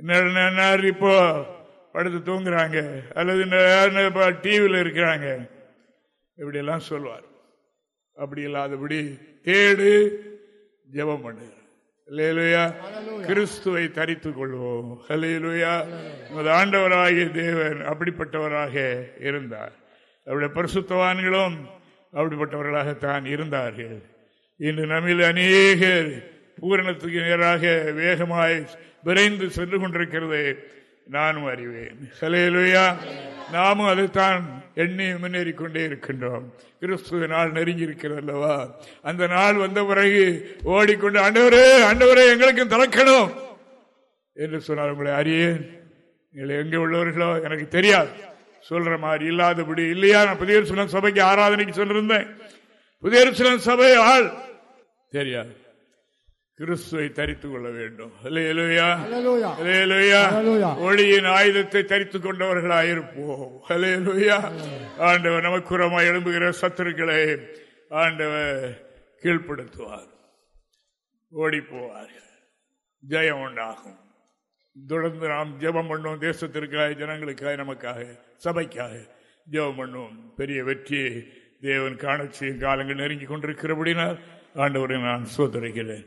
இன்னார் இப்போ படுத்து தூங்குறாங்க? அல்லது இப்போ டிவியில் இருக்கிறாங்க? இப்படியெல்லாம் சொல்லுவார் அப்படி இல்லாதபடி தேடு ஜெபம் பண்ணுகிறார் லேலுயா கிறிஸ்துவை தரித்துக் கொள்வோம். ஹலேலுயா ஆண்டவராகிய தேவன் அப்படிப்பட்டவராக இருந்தார். அவருடைய பரிசுத்தவான்களும் அப்படிப்பட்டவர்களாகத்தான் இருந்தார்கள். இன்று நம்மில் அநேகர் பூரணத்துக்கு நேராக வேகமாய் விரைந்து சென்று கொண்டிருக்கிறது நானும் அறிவேன். ஹலேலுயா நாமும் அதைத்தான் எண்ணி முன்னேறி கொண்டே இருக்கின்றோம். கிறிஸ்துவ நாள் நெருங்கி இருக்கிறது அல்லவா? அந்த நாள் வந்த பிறகு ஓடிக்கொண்டு ஆண்டவரே ஆண்டவரே எங்களுக்கும் திறக்கணும் என்று சொன்னார். உங்களை அறியேன். நீங்கள் எங்கே உள்ளவர்களோ எனக்கு தெரியாது. சொல்ற மாதிரி இல்லாதபடி இல்லையா? நான் புதிய சிலன் சபைக்கு ஆராதனைக்கு சொல்லிருந்தேன். புதிய சிலன் சபை ஆள் தெரியாது. கிறிஸ்துவை தரித்துக் கொள்ள வேண்டும். ஒளியின் ஆயுதத்தை தரித்துக் கொண்டவர்களாயிருப்போம். ஆண்டவர் நமக்குறமா எழும்புகிற சத்துருக்களை ஆண்டவர் கீழ்ப்படுத்துவார். ஓடி போவார்கள் ஜெயம் உண்டாகும். தொடர்ந்து நாம் ஜெபம் பண்ணுவோம். தேசத்திற்காக ஜனங்களுக்காக நமக்காக சபைக்காக ஜெபம் பண்ணுவோம். பெரிய வெற்றியை தேவன் காணச்சியும் காலங்கள் நெருங்கி கொண்டிருக்கிறபடினால் ஆண்டவரை நான் சோதரிக்கிறேன்